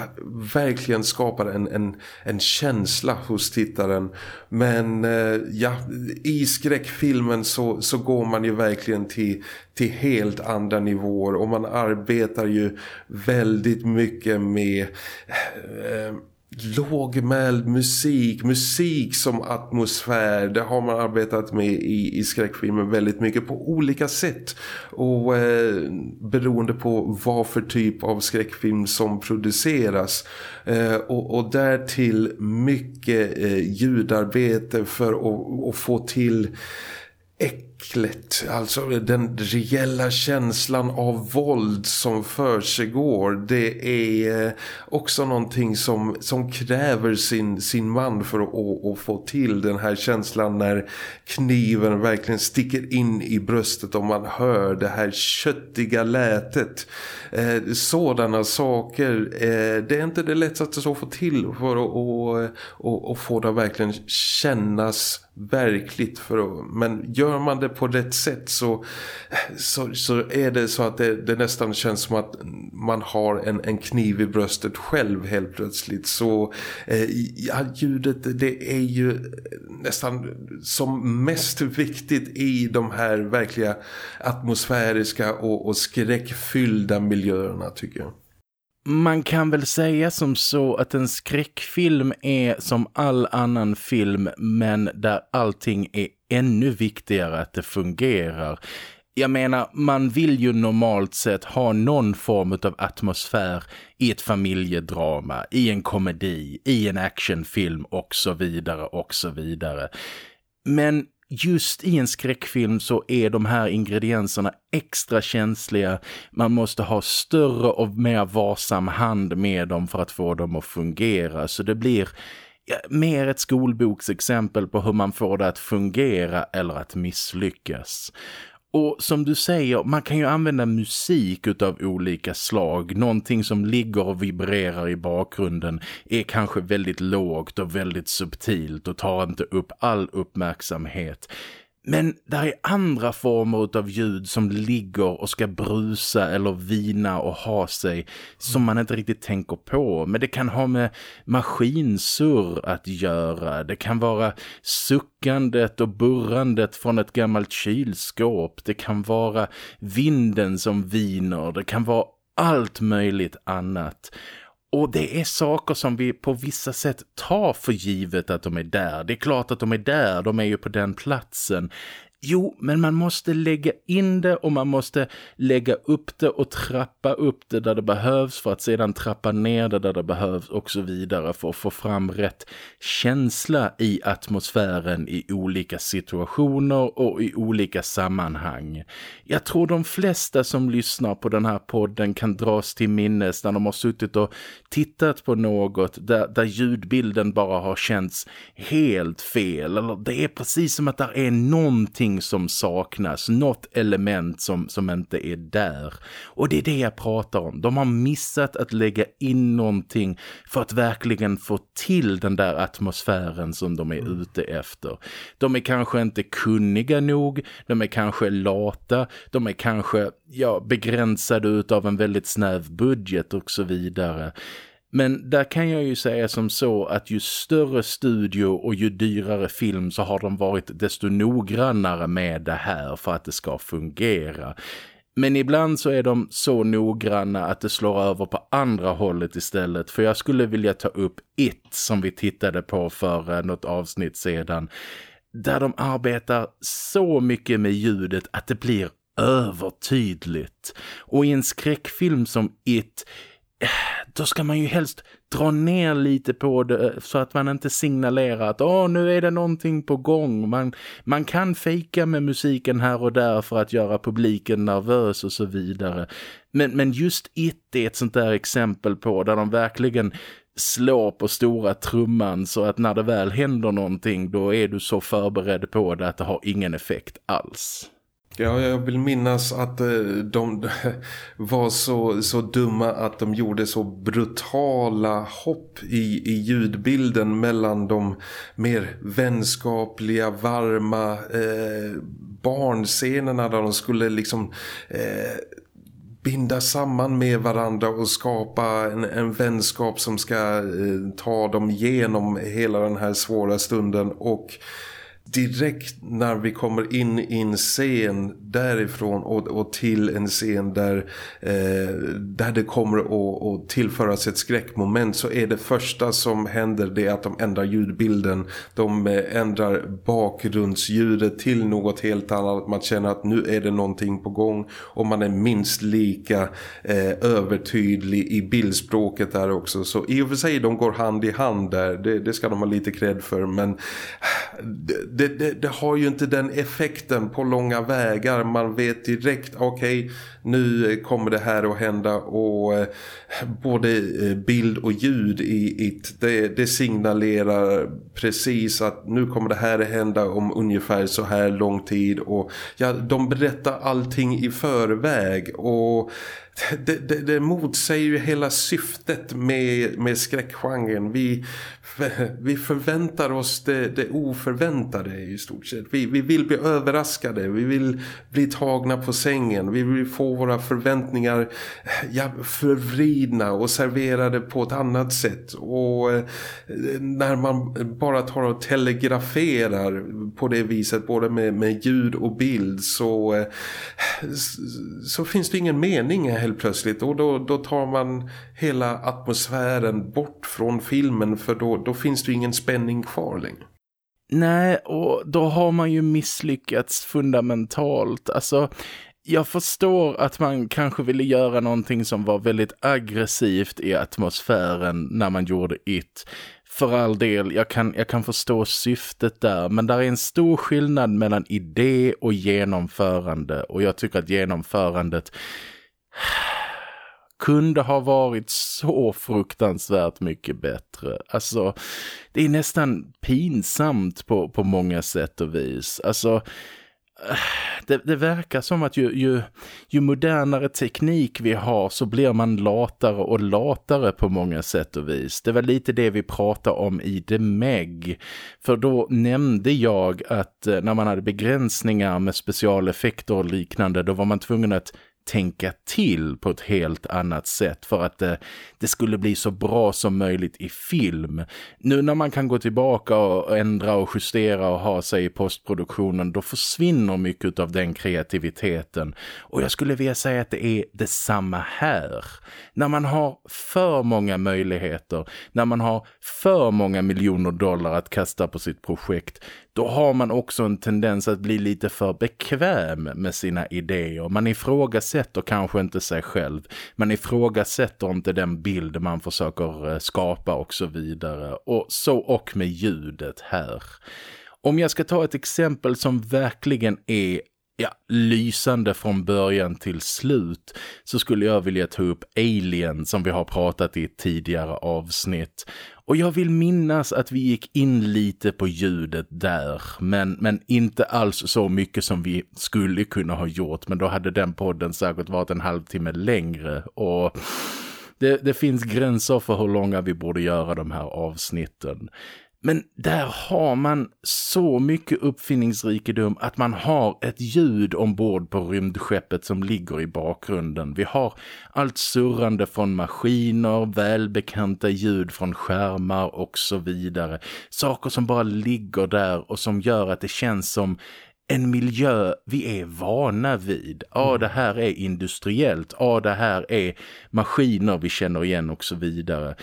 verkligen skapar en, en, en känsla hos tittaren. Men eh, ja, i skräckfilmen så, så går man ju verkligen till, till helt andra nivåer och man arbetar ju väldigt mycket med... Eh, lågmäld musik, musik som atmosfär. Det har man arbetat med i, i skräckfilmer väldigt mycket på olika sätt. Och eh, beroende på vad för typ av skräckfilm som produceras. Eh, och, och därtill mycket eh, ljudarbete för att, att få till äcklet, alltså den reella känslan av våld som försiggår det är eh, också någonting som, som kräver sin, sin man för att, att få till den här känslan när kniven verkligen sticker in i bröstet och man hör det här köttiga lätet. Eh, sådana saker eh, det är inte det lättaste att få till för att, att, att få det att verkligen kännas verkligt för att, men gör man det på rätt sätt så, så, så är det så att det, det, nästan känns som att man har en, en kniv i bröstet själv helt plötsligt så eh, ja, ljudet det är ju nästan som mest viktigt i de här verkliga atmosfäriska och, och skräckfyllda miljöerna tycker jag. Man kan väl säga som så att en skräckfilm är som all annan film men där allting är ännu viktigare att det fungerar. Jag menar, man vill ju normalt sett ha någon form av atmosfär i ett familjedrama, i en komedi, i en actionfilm och så vidare och så vidare. Men just i en skräckfilm så är de här ingredienserna extra känsliga. Man måste ha större och mer varsam hand med dem för att få dem att fungera. Så det blir ja, mer ett skolboksexempel på hur man får det att fungera eller att misslyckas. Och som du säger, man kan ju använda musik utav olika slag. Någonting som ligger och vibrerar i bakgrunden är kanske väldigt lågt och väldigt subtilt och tar inte upp all uppmärksamhet. Men där är andra former av ljud som ligger och ska brusa eller vina och ha sig som man inte riktigt tänker på. Men det kan ha med maskinsurr att göra. Det kan vara suckandet och burrandet från ett gammalt kylskåp. Det kan vara vinden som viner. Det kan vara allt möjligt annat. Och det är saker som vi på vissa sätt tar för givet att de är där. Det är klart att de är där, de är ju på den platsen. Jo, men man måste lägga in det och man måste lägga upp det och trappa upp det där det behövs för att sedan trappa ner det där det behövs och så vidare för att få fram rätt känsla i atmosfären i olika situationer och i olika sammanhang. Jag tror de flesta som lyssnar på den här podden kan dras till minnes när de har suttit och tittat på något där, där ljudbilden bara har känts helt fel eller det är precis som att det är någonting någonting som saknas, något element som, som inte är där. Och det är det jag pratar om. De har missat att lägga in någonting för att verkligen få till den där atmosfären som de är mm. ute efter. De är kanske inte kunniga nog, de är kanske lata, de är kanske ja, begränsade av en väldigt snäv budget och så vidare. Men där kan jag ju säga som så att ju större studio och ju dyrare film så har de varit desto noggrannare med det här för att det ska fungera. Men ibland så är de så noggranna att det slår över på andra hållet istället. För jag skulle vilja ta upp It som vi tittade på för eh, något avsnitt sedan. Där de arbetar så mycket med ljudet att det blir övertydligt. Och i en skräckfilm som It då ska man ju helst dra ner lite på det eh, så att man inte signalerar att åh nu är det någonting på gång. Man, man kan fejka med musiken här och där för att göra publiken nervös och så vidare. Men, men just It är ett sånt där exempel på där de verkligen slår på stora trumman så att när det väl händer någonting då är du så förberedd på det att det har ingen effekt alls. Ja, jag vill minnas att eh, de var så, så dumma att de gjorde så brutala hopp i, i ljudbilden mellan de mer vänskapliga, varma eh, barnscenerna där de skulle liksom eh, binda samman med varandra och skapa en, en vänskap som ska eh, ta dem igenom hela den här svåra stunden. Och direkt när vi kommer in i en scen därifrån och, och till en scen där, eh, där det kommer att, att tillföras ett skräckmoment så är det första som händer det att de ändrar ljudbilden. De eh, ändrar bakgrundsljudet till något helt annat. Man känner att nu är det någonting på gång och man är minst lika eh, övertydlig i bildspråket där också. Så i och för sig de går hand i hand där. Det, det ska de ha lite cred för men eh, det, det, det, har ju inte den effekten på långa vägar. Man vet direkt, okej, okay, nu kommer det här att hända och eh, både eh, bild och ljud i it, det, det, signalerar precis att nu kommer det här att hända om ungefär så här lång tid och ja, de berättar allting i förväg och det, det, det motsäger ju hela syftet med, med skräckgenren. Vi, vi förväntar oss det, det oförväntade i stort sett. Vi, vi vill bli överraskade, vi vill bli tagna på sängen, vi vill få våra förväntningar ja, förvridna och serverade på ett annat sätt. Och eh, när man bara tar och telegraferar på det viset, både med, med ljud och bild, så, eh, så finns det ingen mening helt plötsligt. Och då, då tar man hela atmosfären bort från filmen för då, då finns det ingen spänning kvar längre. Nej, och då har man ju misslyckats fundamentalt. Alltså, jag förstår att man kanske ville göra någonting som var väldigt aggressivt i atmosfären när man gjorde It. För all del, jag kan, jag kan förstå syftet där, men där är en stor skillnad mellan idé och genomförande. Och jag tycker att genomförandet kunde ha varit så fruktansvärt mycket bättre. Alltså, det är nästan pinsamt på, på många sätt och vis. Alltså, det, det, verkar som att ju, ju, ju, modernare teknik vi har så blir man latare och latare på många sätt och vis. Det var lite det vi pratade om i The Meg. För då nämnde jag att eh, när man hade begränsningar med specialeffekter och liknande då var man tvungen att tänka till på ett helt annat sätt för att det, det, skulle bli så bra som möjligt i film. Nu när man kan gå tillbaka och ändra och justera och ha sig i postproduktionen då försvinner mycket av den kreativiteten. Och jag skulle vilja säga att det är detsamma här. När man har för många möjligheter, när man har för många miljoner dollar att kasta på sitt projekt då har man också en tendens att bli lite för bekväm med sina idéer. Man ifrågasätter kanske inte sig själv. Man ifrågasätter inte den bild man försöker eh, skapa och så vidare. Och så och med ljudet här. Om jag ska ta ett exempel som verkligen är ja, lysande från början till slut så skulle jag vilja ta upp Alien som vi har pratat i ett tidigare avsnitt. Och jag vill minnas att vi gick in lite på ljudet där men, men inte alls så mycket som vi skulle kunna ha gjort men då hade den podden säkert varit en halvtimme längre och... Det, det finns gränser för hur långa vi borde göra de här avsnitten. Men där har man så mycket uppfinningsrikedom att man har ett ljud ombord på rymdskeppet som ligger i bakgrunden. Vi har allt surrande från maskiner, välbekanta ljud från skärmar och så vidare. Saker som bara ligger där och som gör att det känns som en miljö vi är vana vid. Ja, mm. det här är industriellt. Ja, det här är maskiner vi känner igen och så vidare.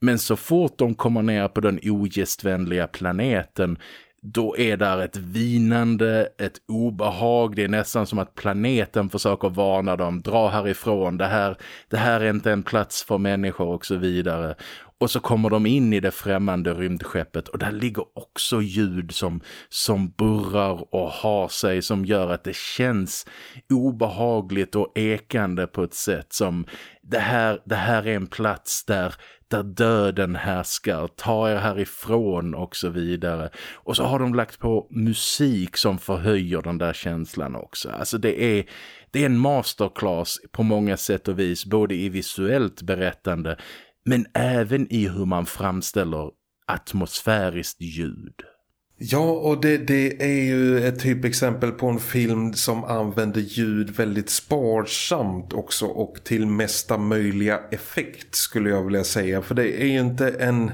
Men så fort de kommer ner på den ogästvänliga planeten då är där ett vinande, ett obehag. Det är nästan som att planeten försöker varna dem. Dra härifrån, det här, det här är inte en plats för människor och så vidare. Och så kommer de in i det främmande rymdskeppet och där ligger också ljud som, som burrar och har sig som gör att det känns obehagligt och ekande på ett sätt som det här, det här är en plats där där döden härskar, ta er härifrån och så vidare. Och så har de lagt på musik som förhöjer den där känslan också. Alltså det är, det är en masterclass på många sätt och vis, både i visuellt berättande men även i hur man framställer atmosfäriskt ljud. Ja, och det, det, är ju ett typexempel på en film som använder ljud väldigt sparsamt också och till mesta möjliga effekt skulle jag vilja säga. För det är ju inte en,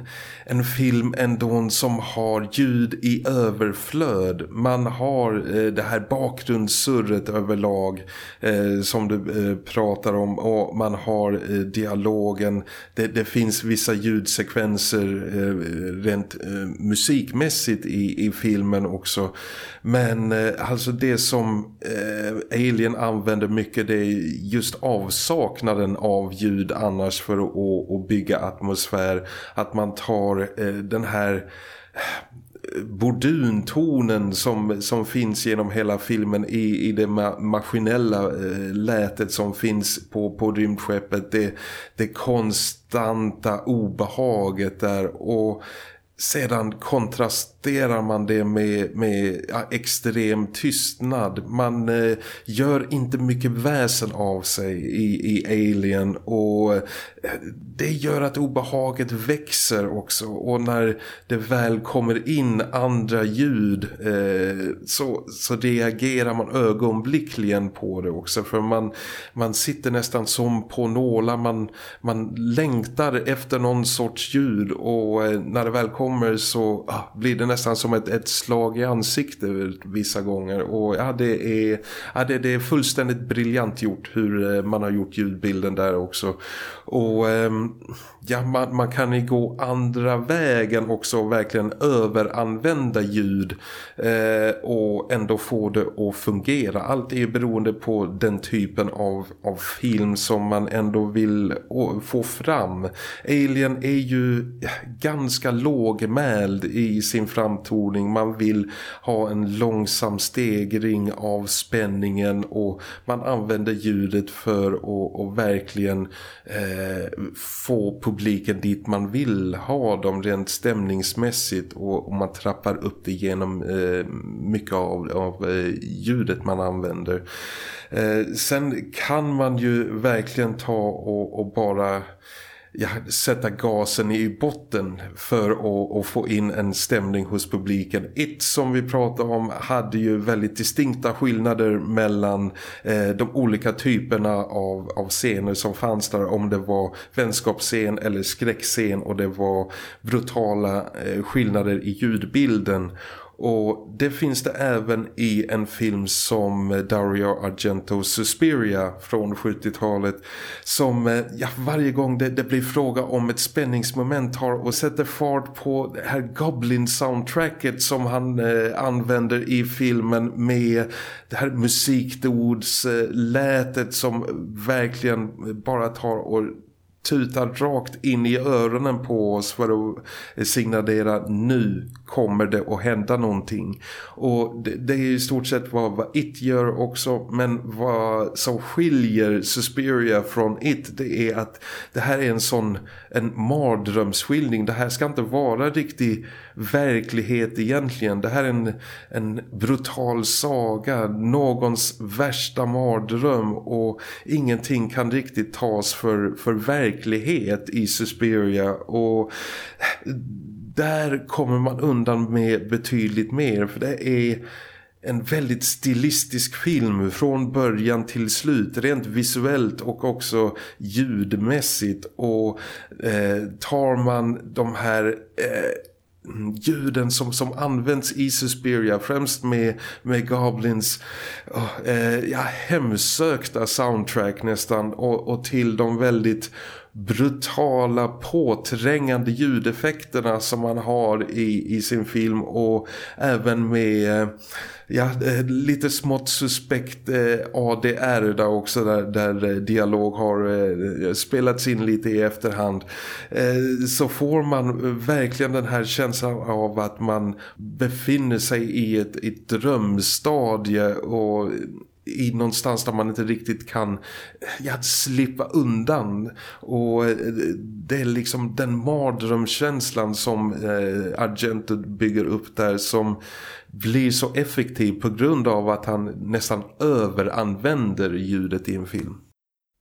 en film ändå som har ljud i överflöd. Man har eh, det här bakgrundssurret överlag eh, som du eh, pratar om och man har eh, dialogen. Det, det, finns vissa ljudsekvenser eh, rent eh, musikmässigt i i, filmen också. Men eh, alltså det som eh, Alien använder mycket det är just avsaknaden av ljud annars för att, att bygga atmosfär. Att man tar eh, den här eh, borduntonen som, som finns genom hela filmen i, i det ma maskinella eh, lätet som finns på, på rymdskeppet. Det, det konstanta obehaget där och sedan hanterar man det med, med ja, extrem tystnad. Man eh, gör inte mycket väsen av sig i, i Alien och eh, det gör att obehaget växer också. Och när det väl kommer in andra ljud eh, så, så reagerar man ögonblickligen på det också. För man, man sitter nästan som på nålar. Man, man längtar efter någon sorts ljud och eh, när det väl kommer kommer så ah, blir det nästan Nästan som ett, ett slag i ansiktet vissa gånger. Och ja, det är, ja, det, det är fullständigt briljant gjort hur eh, man har gjort ljudbilden där också. Och ehm, ja, man, man kan ju gå andra vägen också och verkligen överanvända ljud eh, och ändå få det att fungera. Allt är ju beroende på den typen av, av film som man ändå vill få fram. Alien är ju ganska lågmäld i sin framtoning. Man vill ha en långsam stegring av spänningen och man använder ljudet för att, att verkligen eh, få publiken publiken dit man vill ha dem rent stämningsmässigt och, och man trappar upp det genom eh, mycket av, av eh, ljudet man använder. Eh, sen kan man ju verkligen ta och, och bara ja, sätta gasen i botten för att, att, få in en stämning hos publiken. It som vi pratade om hade ju väldigt distinkta skillnader mellan eh, de olika typerna av, av scener som fanns där. Om det var vänskapsscen eller skräckscen och det var brutala eh, skillnader i ljudbilden. Och det finns det även i en film som eh, Dario Argento Suspiria från 70-talet som eh, ja, varje gång det, det, blir fråga om ett spänningsmoment har och sätter fart på det här Goblin-soundtracket som han eh, använder i filmen med det här musikdodslätet eh, som verkligen bara tar och tutar rakt in i öronen på oss för att eh, signalera nu kommer det att hända någonting. Och det, det är i stort sett vad, vad It gör också men vad som skiljer Suspiria från It det är att det här är en sån en mardrömsskildring. Det här ska inte vara riktig verklighet egentligen. Det här är en, en brutal saga, någons värsta mardröm och ingenting kan riktigt tas för, för verklighet i Suspiria. Och där kommer man undan med betydligt mer för det är en väldigt stilistisk film från början till slut rent visuellt och också ljudmässigt. Och eh, tar man de här eh, ljuden som, som används i Suspiria främst med, med Goblins. Oh, eh, ja, hemsökta soundtrack nästan och, och till de väldigt brutala påträngande ljudeffekterna som man har i, i sin film och även med eh, ja, eh, lite smått suspekt eh, ADR där också där, där dialog har spelats in lite i efterhand. Så får man verkligen den här känslan av att man befinner sig i ett, ett drömstadie och i någonstans där man inte riktigt kan ja, slippa undan och eh, det är liksom den mardrömskänslan som eh, Argento bygger upp där som blir så effektiv på grund av att han nästan överanvänder ljudet i en film.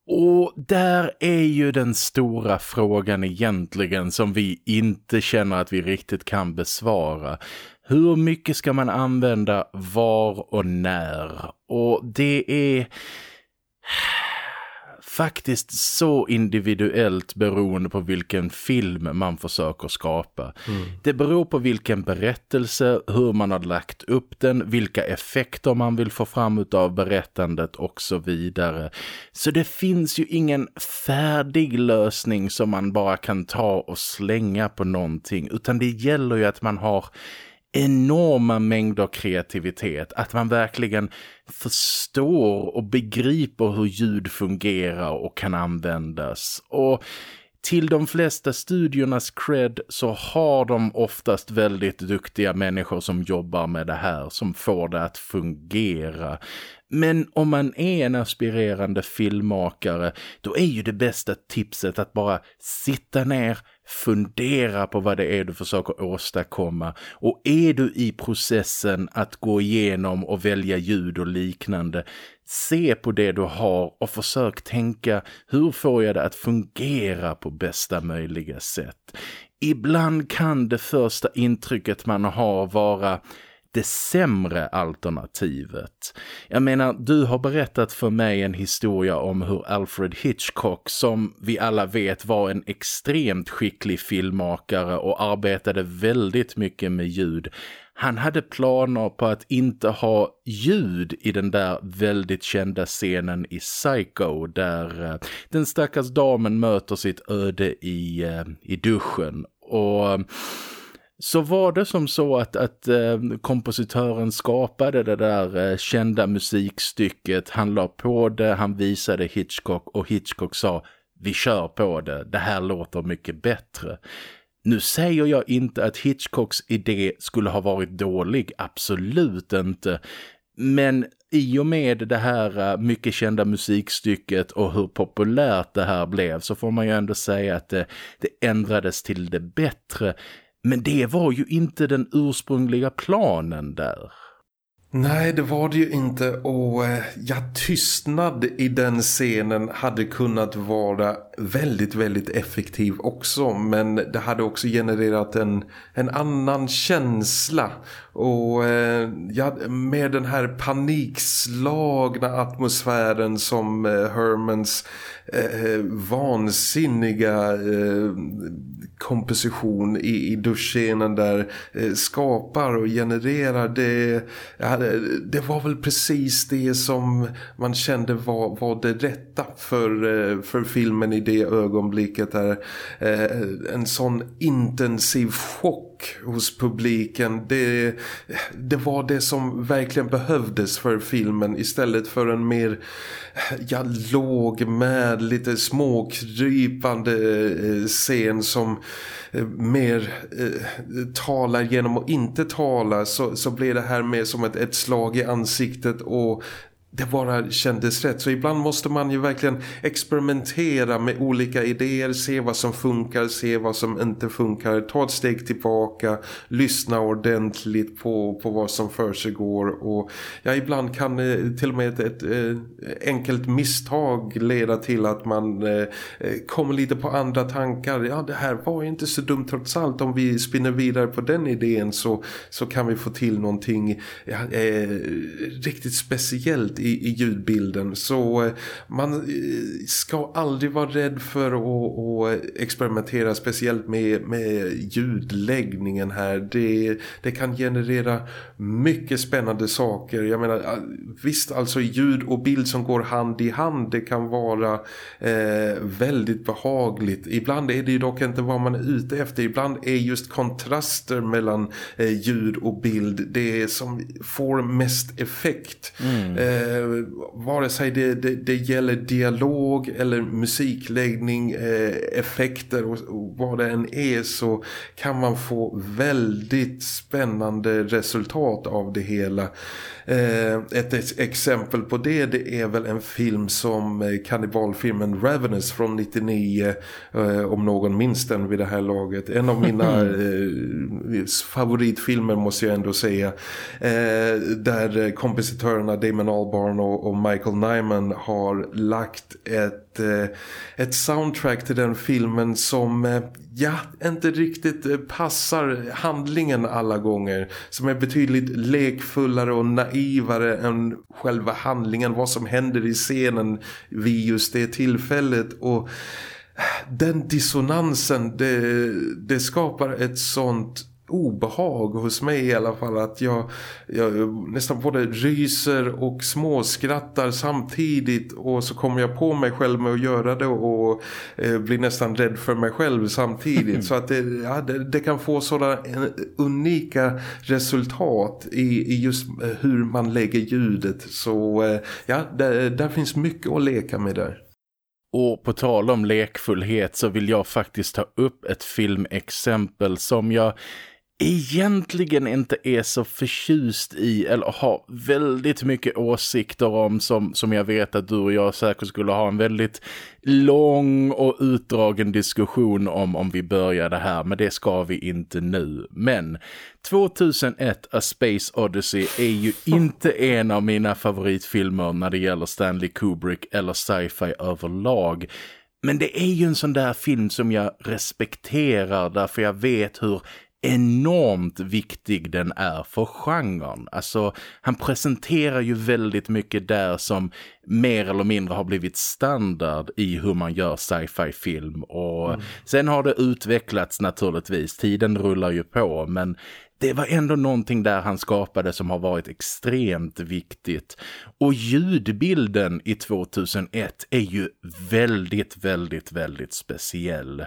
Och där är ju den stora frågan egentligen som vi inte känner att vi riktigt kan besvara. Hur mycket ska man använda var och när? Och det är faktiskt så individuellt beroende på vilken film man försöker skapa. Mm. Det beror på vilken berättelse, hur man har lagt upp den, vilka effekter man vill få fram av berättandet och så vidare. Så det finns ju ingen färdig lösning som man bara kan ta och slänga på någonting utan det gäller ju att man har enorma mängder kreativitet. Att man verkligen förstår och begriper hur ljud fungerar och kan användas. Och till de flesta studiernas cred så har de oftast väldigt duktiga människor som jobbar med det här som får det att fungera. Men om man är en aspirerande filmmakare då är ju det bästa tipset att bara sitta ner, fundera på vad det är du försöker åstadkomma och är du i processen att gå igenom och välja ljud och liknande se på det du har och försök tänka hur får jag det att fungera på bästa möjliga sätt. Ibland kan det första intrycket man har vara det sämre alternativet. Jag menar, du har berättat för mig en historia om hur Alfred Hitchcock, som vi alla vet var en extremt skicklig filmmakare och arbetade väldigt mycket med ljud, han hade planer på att inte ha ljud i den där väldigt kända scenen i Psycho där eh, den stackars damen möter sitt öde i, eh, i duschen och så var det som så att, att eh, kompositören skapade det där eh, kända musikstycket. Han la på det, han visade Hitchcock och Hitchcock sa vi kör på det, det här låter mycket bättre. Nu säger jag inte att Hitchcocks idé skulle ha varit dålig, absolut inte. Men i och med det här eh, mycket kända musikstycket och hur populärt det här blev så får man ju ändå säga att det, det ändrades till det bättre. Men det var ju inte den ursprungliga planen där. Nej, det var det ju inte och eh, ja, tystnad i den scenen hade kunnat vara väldigt, väldigt effektiv också men det hade också genererat en, en annan känsla. Och eh, ja, med den här panikslagna atmosfären som eh, Hermans eh, vansinniga eh, komposition i, i duschscenen där eh, skapar och genererar det, ja, det var väl precis det som man kände var, var det rätta för, eh, för filmen i det ögonblicket där eh, en sån intensiv chock hos publiken det, det var det som verkligen behövdes för filmen istället för en mer ja, låg med lite småkrypande eh, scen som eh, mer eh, talar genom att inte tala så, så blir det här mer som ett, ett slag i ansiktet och det bara kändes rätt. Så ibland måste man ju verkligen experimentera med olika idéer, se vad som funkar, se vad som inte funkar, ta ett steg tillbaka, lyssna ordentligt på, på vad som för sig går och ja, ibland kan eh, till och med ett, ett, ett, enkelt misstag leda till att man eh, eh, kommer lite på andra tankar. Ja, det här var inte så dumt trots allt. Om vi spinner vidare på den idén så, så kan vi få till någonting ja, eh, riktigt speciellt i, i ljudbilden så eh, man eh, ska aldrig vara rädd för att, att experimentera speciellt med, med ljudläggningen här. Det, det kan generera mycket spännande saker. Jag menar, ah, visst alltså ljud och bild som går hand i hand det kan vara eh, väldigt behagligt. Ibland är det ju dock inte vad man är ute efter. Ibland är just kontraster mellan eh, ljud och bild det som får mest effekt. Mm. Eh, Eh, vare sig det, det, det, gäller dialog eller musikläggning, eh, effekter och, och, vad det än är så kan man få väldigt spännande resultat av det hela. Eh, ett exempel på det, det är väl en film som eh, kannibalfilmen Ravenous från 99 eh, om någon minns den vid det här laget. En av mina eh, favoritfilmer måste jag ändå säga. Där kompositörerna Damon Albarn och, Michael Nyman har lagt ett, Eh, ett soundtrack till den filmen som eh, ja, inte riktigt eh, passar handlingen alla gånger. Som är betydligt lekfullare och naivare än själva handlingen. Vad som händer i scenen vid just det tillfället. Och den dissonansen, det, det skapar ett sånt obehag hos mig i alla fall att jag, jag nästan både ryser och småskrattar samtidigt och så kommer jag på mig själv med att göra det och eh, blir nästan rädd för mig själv samtidigt. Så att det, ja, det, det, kan få sådana eh, unika resultat i, i just eh, hur man lägger ljudet. Så eh, ja, där, där finns mycket att leka med där. Och på tal om lekfullhet så vill jag faktiskt ta upp ett filmexempel som jag egentligen inte är så förtjust i eller har väldigt mycket åsikter om som, som jag vet att du och jag säkert skulle ha en väldigt lång och utdragen diskussion om om vi börjar det här men det ska vi inte nu. Men 2001 A Space Odyssey är ju inte en av mina favoritfilmer när det gäller Stanley Kubrick eller sci-fi överlag. Men det är ju en sån där film som jag respekterar därför jag vet hur enormt viktig den är för genren. Alltså han presenterar ju väldigt mycket där som mer eller mindre har blivit standard i hur man gör sci-fi film och mm. sen har det utvecklats naturligtvis, tiden rullar ju på men det var ändå någonting där han skapade som har varit extremt viktigt. Och ljudbilden i 2001 är ju väldigt, väldigt, väldigt speciell.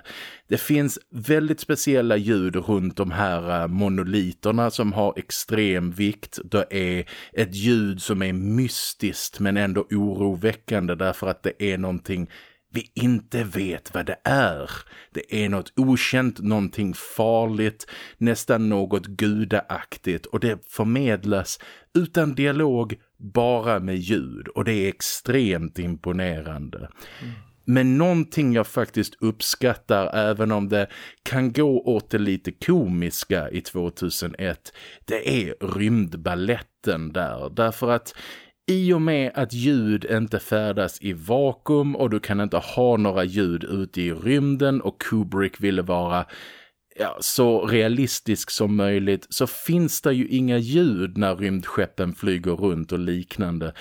Det finns väldigt speciella ljud runt de här eh, monoliterna som har extrem vikt. Det är ett ljud som är mystiskt men ändå oroväckande därför att det är någonting vi inte vet vad det är. Det är något okänt, någonting farligt, nästan något gudaaktigt och det förmedlas utan dialog bara med ljud och det är extremt imponerande. Mm. Men någonting jag faktiskt uppskattar även om det kan gå åt det lite komiska i 2001 det är rymdballetten där. Därför att i och med att ljud inte färdas i vakuum och du kan inte ha några ljud ute i rymden och Kubrick ville vara ja, så realistisk som möjligt så finns det ju inga ljud när rymdskeppen flyger runt och liknande.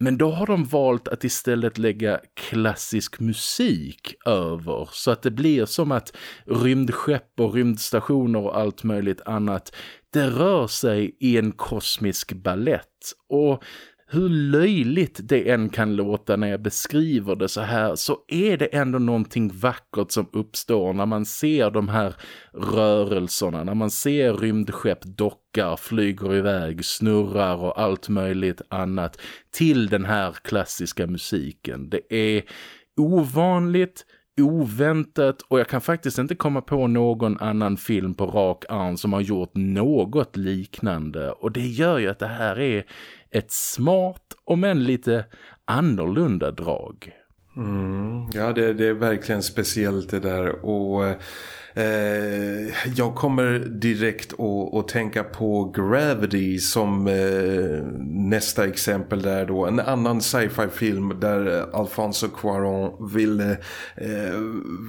Men då har de valt att istället lägga klassisk musik över så att det blir som att rymdskepp och rymdstationer och allt möjligt annat det rör sig i en kosmisk ballett och hur löjligt det än kan låta när jag beskriver det så här så är det ändå någonting vackert som uppstår när man ser de här rörelserna, när man ser rymdskepp dockar, flyger iväg, snurrar och allt möjligt annat till den här klassiska musiken. Det är ovanligt, oväntat och jag kan faktiskt inte komma på någon annan film på rak arm som har gjort något liknande och det gör ju att det här är ett smart om än lite annorlunda drag. Mm, ja, det, det, är verkligen speciellt det där och eh, Eh, jag kommer direkt att tänka på Gravity som eh, nästa exempel där då. En annan sci-fi film där Alfonso Cuarón vill eh, eh,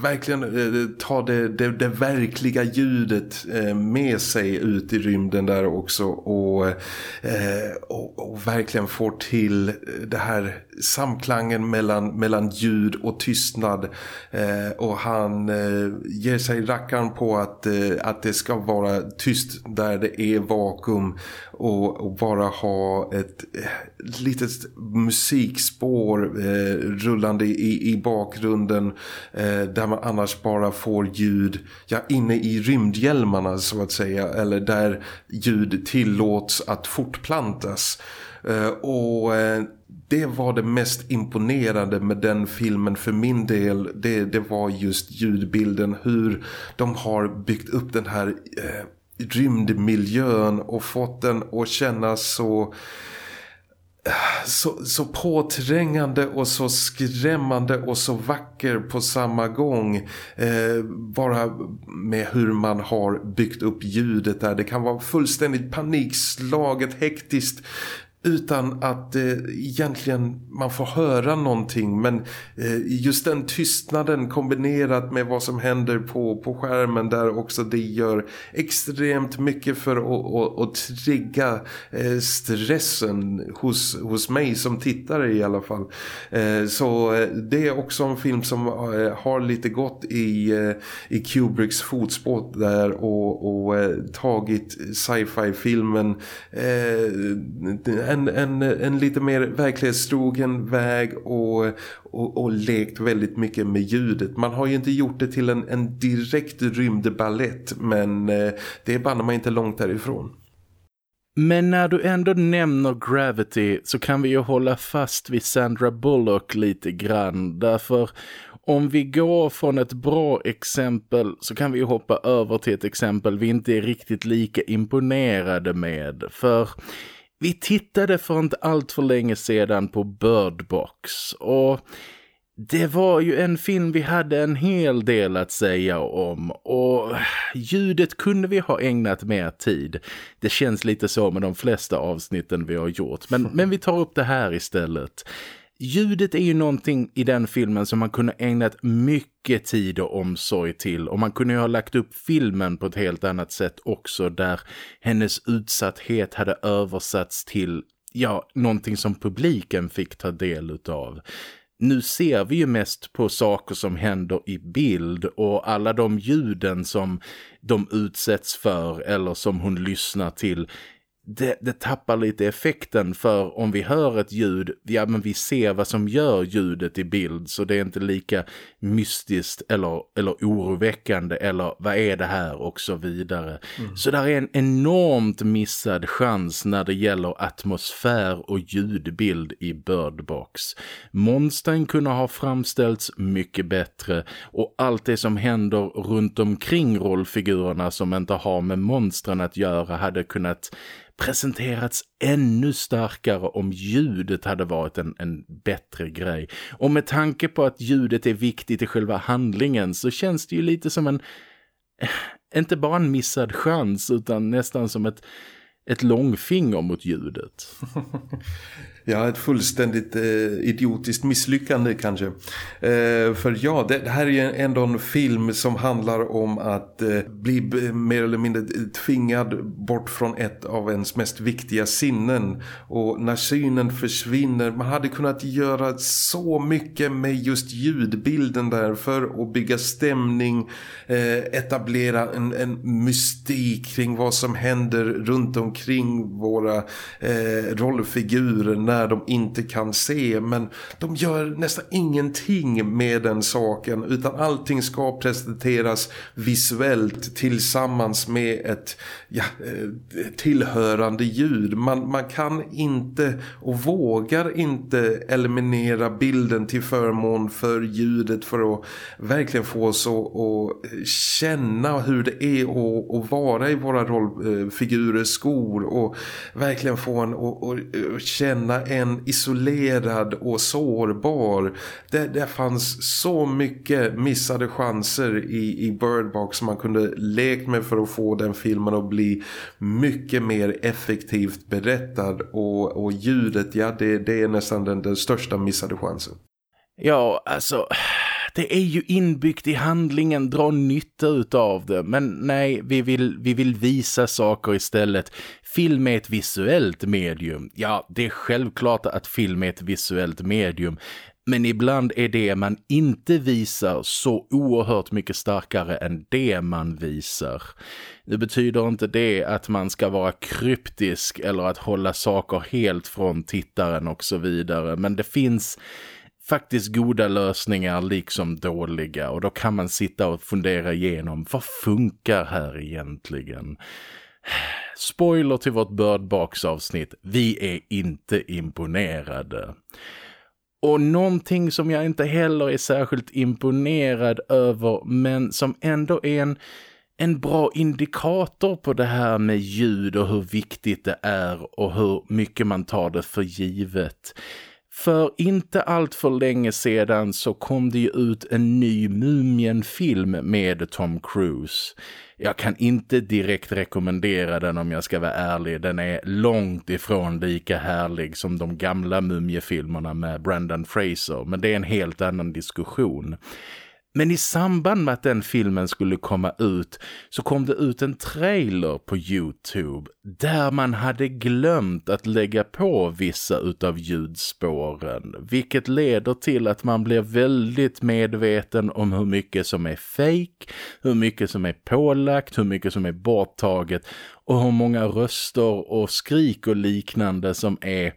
verkligen eh, ta det, det, det, verkliga ljudet eh, med sig ut i rymden där också och, eh, och, och verkligen får till det här samklangen mellan, mellan ljud och tystnad eh, och han eh, ger sig rackaren på att, eh, att det ska vara tyst där det är vakuum och, och bara ha ett eh, litet musikspår eh, rullande i, i bakgrunden eh, där man annars bara får ljud ja, inne i rymdhjälmarna så att säga eller där ljud tillåts att fortplantas. Eh, och det var det mest imponerande med den filmen för min del. Det, det var just ljudbilden. Hur de har byggt upp den här eh, rymdmiljön och fått den att kännas så... Eh, så, så påträngande och så skrämmande och så vacker på samma gång. Eh, bara med hur man har byggt upp ljudet där. Det kan vara fullständigt panikslaget, hektiskt utan att eh, egentligen man får höra någonting men eh, just den tystnaden kombinerat med vad som händer på, på skärmen där också det gör extremt mycket för att, trigga eh, stressen hos, hos mig som tittare i alla fall. Eh, så eh, det är också en film som eh, har lite gått i, eh, i Kubricks fotspår där och, och eh, tagit sci-fi filmen eh, en, en, en lite mer verklighetstrogen väg och, och, och, lekt väldigt mycket med ljudet. Man har ju inte gjort det till en, en direkt rymdballett men eh, det bannar man inte långt därifrån. Men när du ändå nämner Gravity så kan vi ju hålla fast vid Sandra Bullock lite grann. Därför om vi går från ett bra exempel så kan vi hoppa över till ett exempel vi inte är riktigt lika imponerade med. För vi tittade för inte allt för länge sedan på Bird Box och det var ju en film vi hade en hel del att säga om och ljudet kunde vi ha ägnat mer tid. Det känns lite så med de flesta avsnitten vi har gjort men, men vi tar upp det här istället. Ljudet är ju någonting i den filmen som man kunde ägnat mycket tid och omsorg till och man kunde ju ha lagt upp filmen på ett helt annat sätt också där hennes utsatthet hade översatts till ja, någonting som publiken fick ta del utav. Nu ser vi ju mest på saker som händer i bild och alla de ljuden som de utsätts för eller som hon lyssnar till det, det, tappar lite effekten för om vi hör ett ljud, ja men vi ser vad som gör ljudet i bild så det är inte lika mystiskt eller, eller oroväckande eller vad är det här och så vidare. Mm. Så där är en enormt missad chans när det gäller atmosfär och ljudbild i Birdbox. Monstern kunde ha framställts mycket bättre och allt det som händer runt omkring rollfigurerna som inte har med monstren att göra hade kunnat presenterats ännu starkare om ljudet hade varit en, en bättre grej. Och med tanke på att ljudet är viktigt i själva handlingen så känns det ju lite som en, eh, inte bara en missad chans utan nästan som ett, ett långfinger mot ljudet. Ja, ett fullständigt eh, idiotiskt misslyckande kanske. Eh, för ja, det, det, här är ändå en film som handlar om att eh, bli mer eller mindre tvingad bort från ett av ens mest viktiga sinnen. Och när synen försvinner, man hade kunnat göra så mycket med just ljudbilden där för att bygga stämning, eh, etablera en, en mystik kring vad som händer runt omkring våra eh, rollfigurer när de inte kan se men de gör nästan ingenting med den saken utan allting ska presenteras visuellt tillsammans med ett ja, eh, tillhörande ljud. Man, man kan inte och vågar inte eliminera bilden till förmån för ljudet för att verkligen få oss att känna hur det är att, att vara i våra rollfigurer skor och verkligen få en att känna en isolerad och sårbar. Det, det fanns så mycket missade chanser i, i Bird Box som man kunde lekt med för att få den filmen att bli mycket mer effektivt berättad och, och ljudet, ja det, det är nästan den, den största missade chansen. Ja, alltså det är ju inbyggt i handlingen, dra nytta utav det. Men nej, vi vill, vi vill visa saker istället. Film är ett visuellt medium. Ja, det är självklart att film är ett visuellt medium. Men ibland är det man inte visar så oerhört mycket starkare än det man visar. Det betyder inte det att man ska vara kryptisk eller att hålla saker helt från tittaren och så vidare. Men det finns faktiskt goda lösningar liksom dåliga och då kan man sitta och fundera igenom vad funkar här egentligen? Spoiler till vårt Birdbox-avsnitt. Vi är inte imponerade. Och någonting som jag inte heller är särskilt imponerad över men som ändå är en, en bra indikator på det här med ljud och hur viktigt det är och hur mycket man tar det för givet för inte allt för länge sedan så kom det ju ut en ny Mumien-film med Tom Cruise. Jag kan inte direkt rekommendera den om jag ska vara ärlig. Den är långt ifrån lika härlig som de gamla mumiefilmerna med Brandon Fraser. Men det är en helt annan diskussion. Men i samband med att den filmen skulle komma ut så kom det ut en trailer på Youtube där man hade glömt att lägga på vissa utav ljudspåren. Vilket leder till att man blir väldigt medveten om hur mycket som är fake, hur mycket som är pålagt, hur mycket som är borttaget och hur många röster och skrik och liknande som är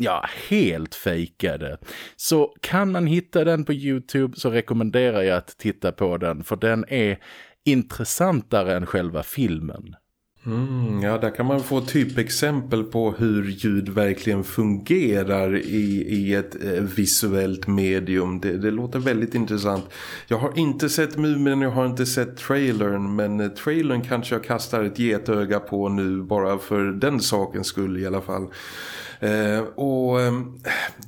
ja, helt fejkade. Så kan man hitta den på Youtube så rekommenderar jag att titta på den för den är intressantare än själva filmen. Mm, ja, där kan man få typexempel på hur ljud verkligen fungerar i, i ett eh, visuellt medium. Det, det, låter väldigt intressant. Jag har inte sett Mumin, jag har inte sett trailern, men eh, trailern kanske jag kastar ett getöga på nu bara för den sakens skull i alla fall. Eh, och ehm,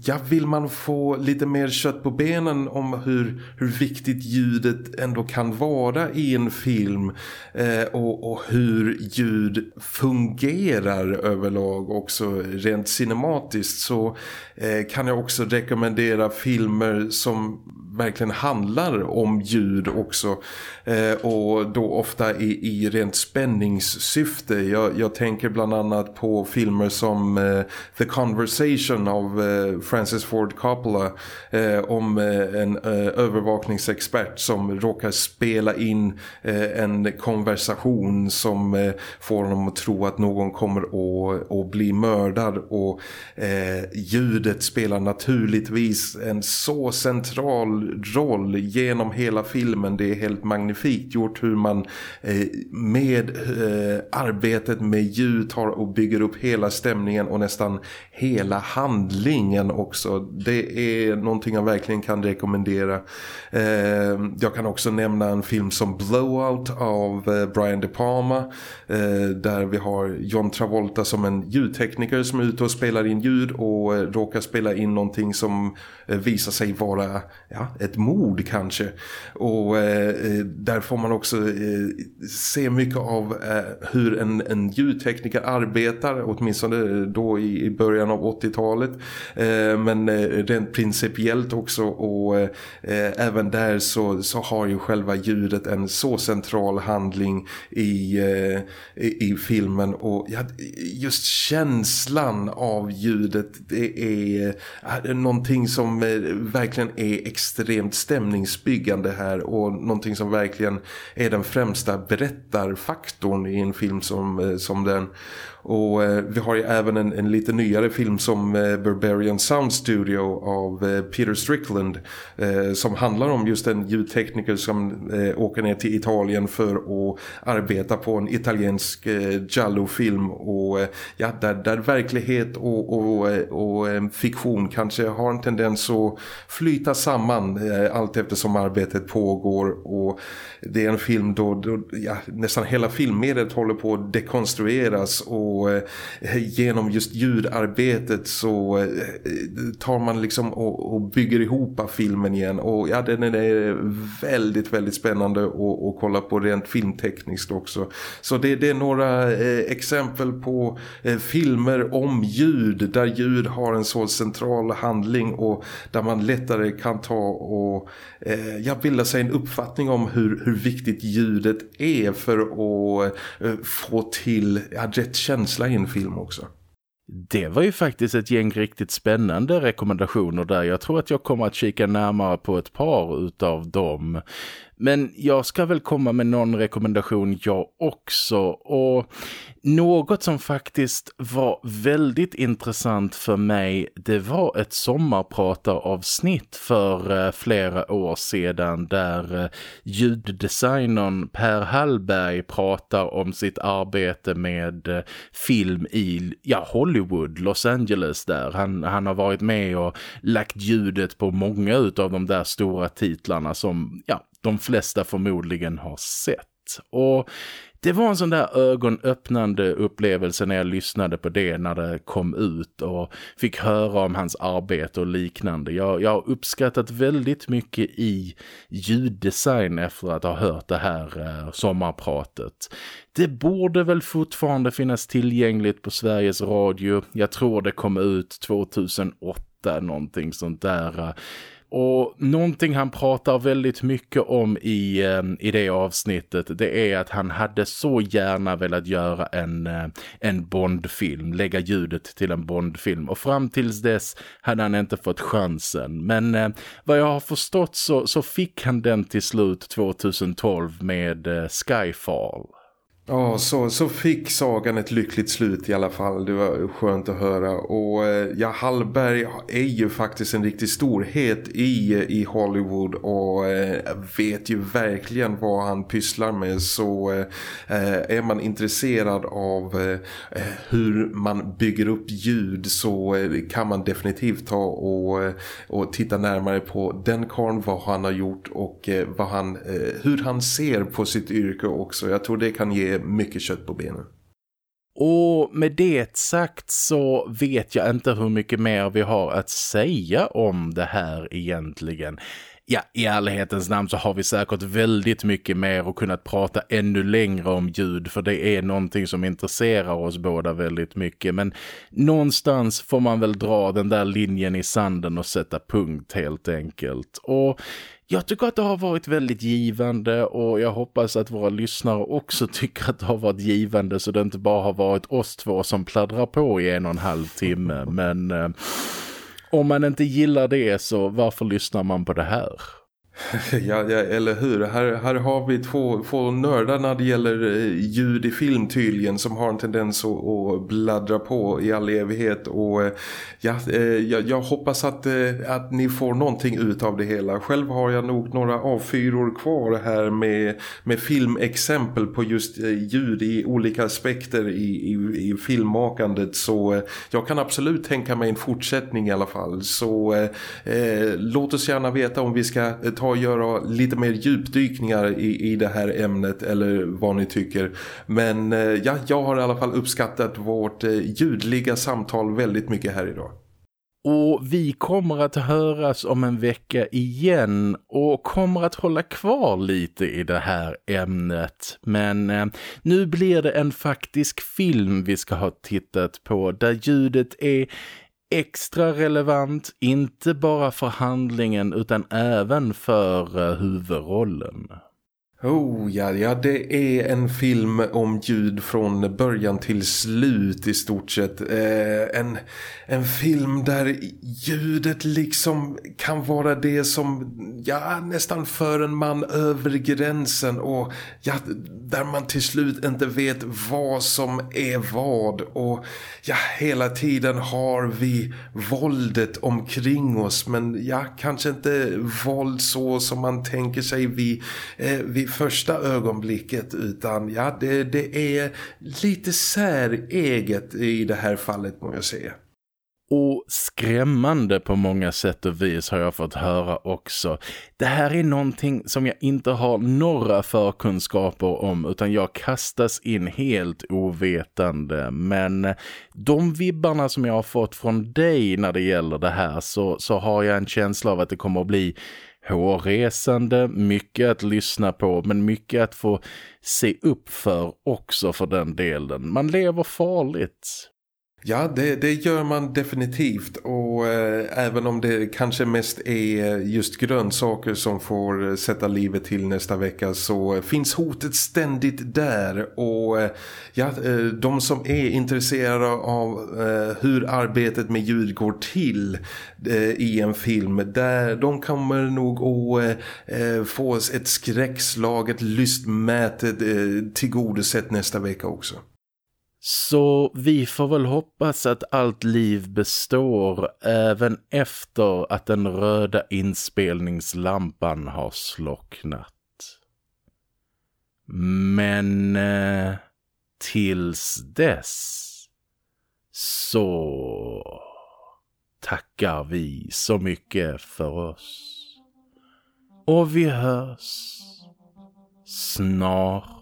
ja, vill man få lite mer kött på benen om hur, hur viktigt ljudet ändå kan vara i en film eh, och, och hur ljud fungerar överlag också rent cinematiskt så eh, kan jag också rekommendera filmer som verkligen handlar om ljud också. Eh, och då ofta i, i rent spänningssyfte. Jag, jag tänker bland annat på filmer som eh, The Conversation av eh, Francis Ford Coppola. Eh, om eh, en eh, övervakningsexpert som råkar spela in eh, en konversation som eh, får honom att tro att någon kommer att, att bli mördad. Och eh, ljudet spelar naturligtvis en så central roll genom hela filmen. Det är helt magnifikt gjort hur man eh, med eh, arbetet med ljud tar och bygger upp hela stämningen och nästan hela handlingen också. Det är någonting jag verkligen kan rekommendera. Eh, jag kan också nämna en film som Blowout av Brian De Palma där vi har John Travolta som en ljudtekniker som är ute och spelar in ljud och råkar spela in någonting som visar sig vara ja, ett mord kanske. Och eh, där får man också eh, se mycket av eh, hur en, en ljudtekniker arbetar, åtminstone eh, då i, i början av 80-talet. Eh, men eh, rent principiellt också och eh, eh, även där så, så har ju själva ljudet en så central handling i, eh, i, i filmen och ja, just känslan av ljudet det är, är någonting som verkligen är extremt stämningsbyggande här och någonting som verkligen är den främsta berättarfaktorn i en film som, eh, som den. Och eh, vi har ju även en, en lite nyare film som eh, Barbarian Sound Studio av eh, Peter Strickland eh, som handlar om just en ljudtekniker som eh, åker ner till Italien för att arbeta på en italiensk eh, Giallo-film. Och ja, där, där verklighet och, och, och fiktion kanske har en tendens att flyta samman allt eftersom arbetet pågår. Och det är en film då, då ja, nästan hela filmmediet håller på att dekonstrueras. Och och genom just ljudarbetet så eh, tar man liksom och, och, bygger ihop filmen igen och ja den är väldigt väldigt spännande att, att kolla på rent filmtekniskt också. Så det, det är några eh, exempel på eh, filmer om ljud där ljud har en så central handling och där man lättare kan ta och eh, jag bilda sig en uppfattning om hur, hur viktigt ljudet är för att eh, få till ja, rätt känsla i en film också. Det var ju faktiskt ett gäng riktigt spännande rekommendationer där. Jag tror att jag kommer att kika närmare på ett par utav dem. Men jag ska väl komma med någon rekommendation jag också. Och något som faktiskt var väldigt intressant för mig det var ett sommarprataravsnitt för eh, flera år sedan där eh, ljuddesignern Per Hallberg pratar om sitt arbete med eh, film i ja, Hollywood, Los Angeles där. Han, han har varit med och lagt ljudet på många av de där stora titlarna som ja, de flesta förmodligen har sett. Och det var en sån där ögonöppnande upplevelse när jag lyssnade på det när det kom ut och fick höra om hans arbete och liknande. Jag, jag har uppskattat väldigt mycket i ljuddesign efter att ha hört det här eh, sommarpratet. Det borde väl fortfarande finnas tillgängligt på Sveriges Radio. Jag tror det kom ut 2008 någonting sånt där. Eh, och någonting han pratar väldigt mycket om i, ehm, i det avsnittet det är att han hade så gärna velat göra en, eh, en Bondfilm, lägga ljudet till en Bondfilm. Och fram tills dess hade han inte fått chansen. Men eh, vad jag har förstått så, så fick han den till slut 2012 med eh, Skyfall. Ja, så, så fick sagan ett lyckligt slut i alla fall. Det var skönt att höra. Och eh, ja, Hallberg är ju faktiskt en riktig storhet i, i Hollywood och eh, vet ju verkligen vad han pysslar med. Så eh, eh är man intresserad av eh, eh, hur man bygger upp ljud så eh, kan man definitivt ta och, och titta närmare på den karn vad han har gjort och vad han, hur han ser på sitt yrke också. Jag tror det kan ge är mycket kött på benen. Och med det sagt så vet jag inte hur mycket mer vi har att säga om det här egentligen. Ja, i ärlighetens namn så har vi säkert väldigt mycket mer och kunnat prata ännu längre om ljud för det är någonting som intresserar oss båda väldigt mycket. Men någonstans får man väl dra den där linjen i sanden och sätta punkt helt enkelt. Och jag tycker att det har varit väldigt givande och jag hoppas att våra lyssnare också tycker att det har varit givande så det inte bara har varit oss två som pladdrar på i en och en halv timme. Men eh, om man inte gillar det så varför lyssnar man på det här? Ja, ja, eller hur? Här, här har vi två, två nördar när det gäller eh, ljud i film tydligen som har en tendens att, att bladdra på i all evighet och eh, ja, eh, jag, jag hoppas att, att ni får någonting ut av det hela. Själv har jag nog några avfyror kvar här med, med filmexempel på just ljud i olika aspekter i, i, i filmmakandet så jag kan absolut tänka mig en fortsättning i alla fall. Så eh, låt oss gärna veta om vi ska ta Ta och göra lite mer djupdykningar i, i det här ämnet eller vad ni tycker. Men eh, ja, jag har i alla fall uppskattat vårt eh, ljudliga samtal väldigt mycket här idag. Och vi kommer att höras om en vecka igen och kommer att hålla kvar lite i det här ämnet. Men eh, nu blir det en faktisk film vi ska ha tittat på där ljudet är extra relevant, inte bara för handlingen utan även för eh, huvudrollen. Oh ja, ja, det är en film om ljud från början till slut i stort sett. Eh, en, en film där ljudet liksom kan vara det som ja, nästan för en man över gränsen och ja, där man till slut inte vet vad som är vad och ja, hela tiden har vi våldet omkring oss men ja, kanske inte våld så som man tänker sig vi, eh, vi första ögonblicket utan ja, det, det är lite säreget i det här fallet må jag säga. Och skrämmande på många sätt och vis har jag fått höra också. Det här är någonting som jag inte har några förkunskaper om utan jag kastas in helt ovetande. Men de vibbarna som jag har fått från dig när det gäller det här så, så har jag en känsla av att det kommer att bli hårresande, mycket att lyssna på men mycket att få se upp för också för den delen. Man lever farligt. Ja, det, det, gör man definitivt och eh, även om det kanske mest är eh, just grönsaker som får eh, sätta livet till nästa vecka så finns hotet ständigt där och eh, ja, eh, de som är intresserade av eh, hur arbetet med djur går till eh, i en film, där de kommer nog att få ett skräckslag, ett lystmäte eh, tillgodosett nästa vecka också. Så vi får väl hoppas att allt liv består även efter att den röda inspelningslampan har slocknat. Men eh, tills dess så tackar vi så mycket för oss. Och vi hörs snart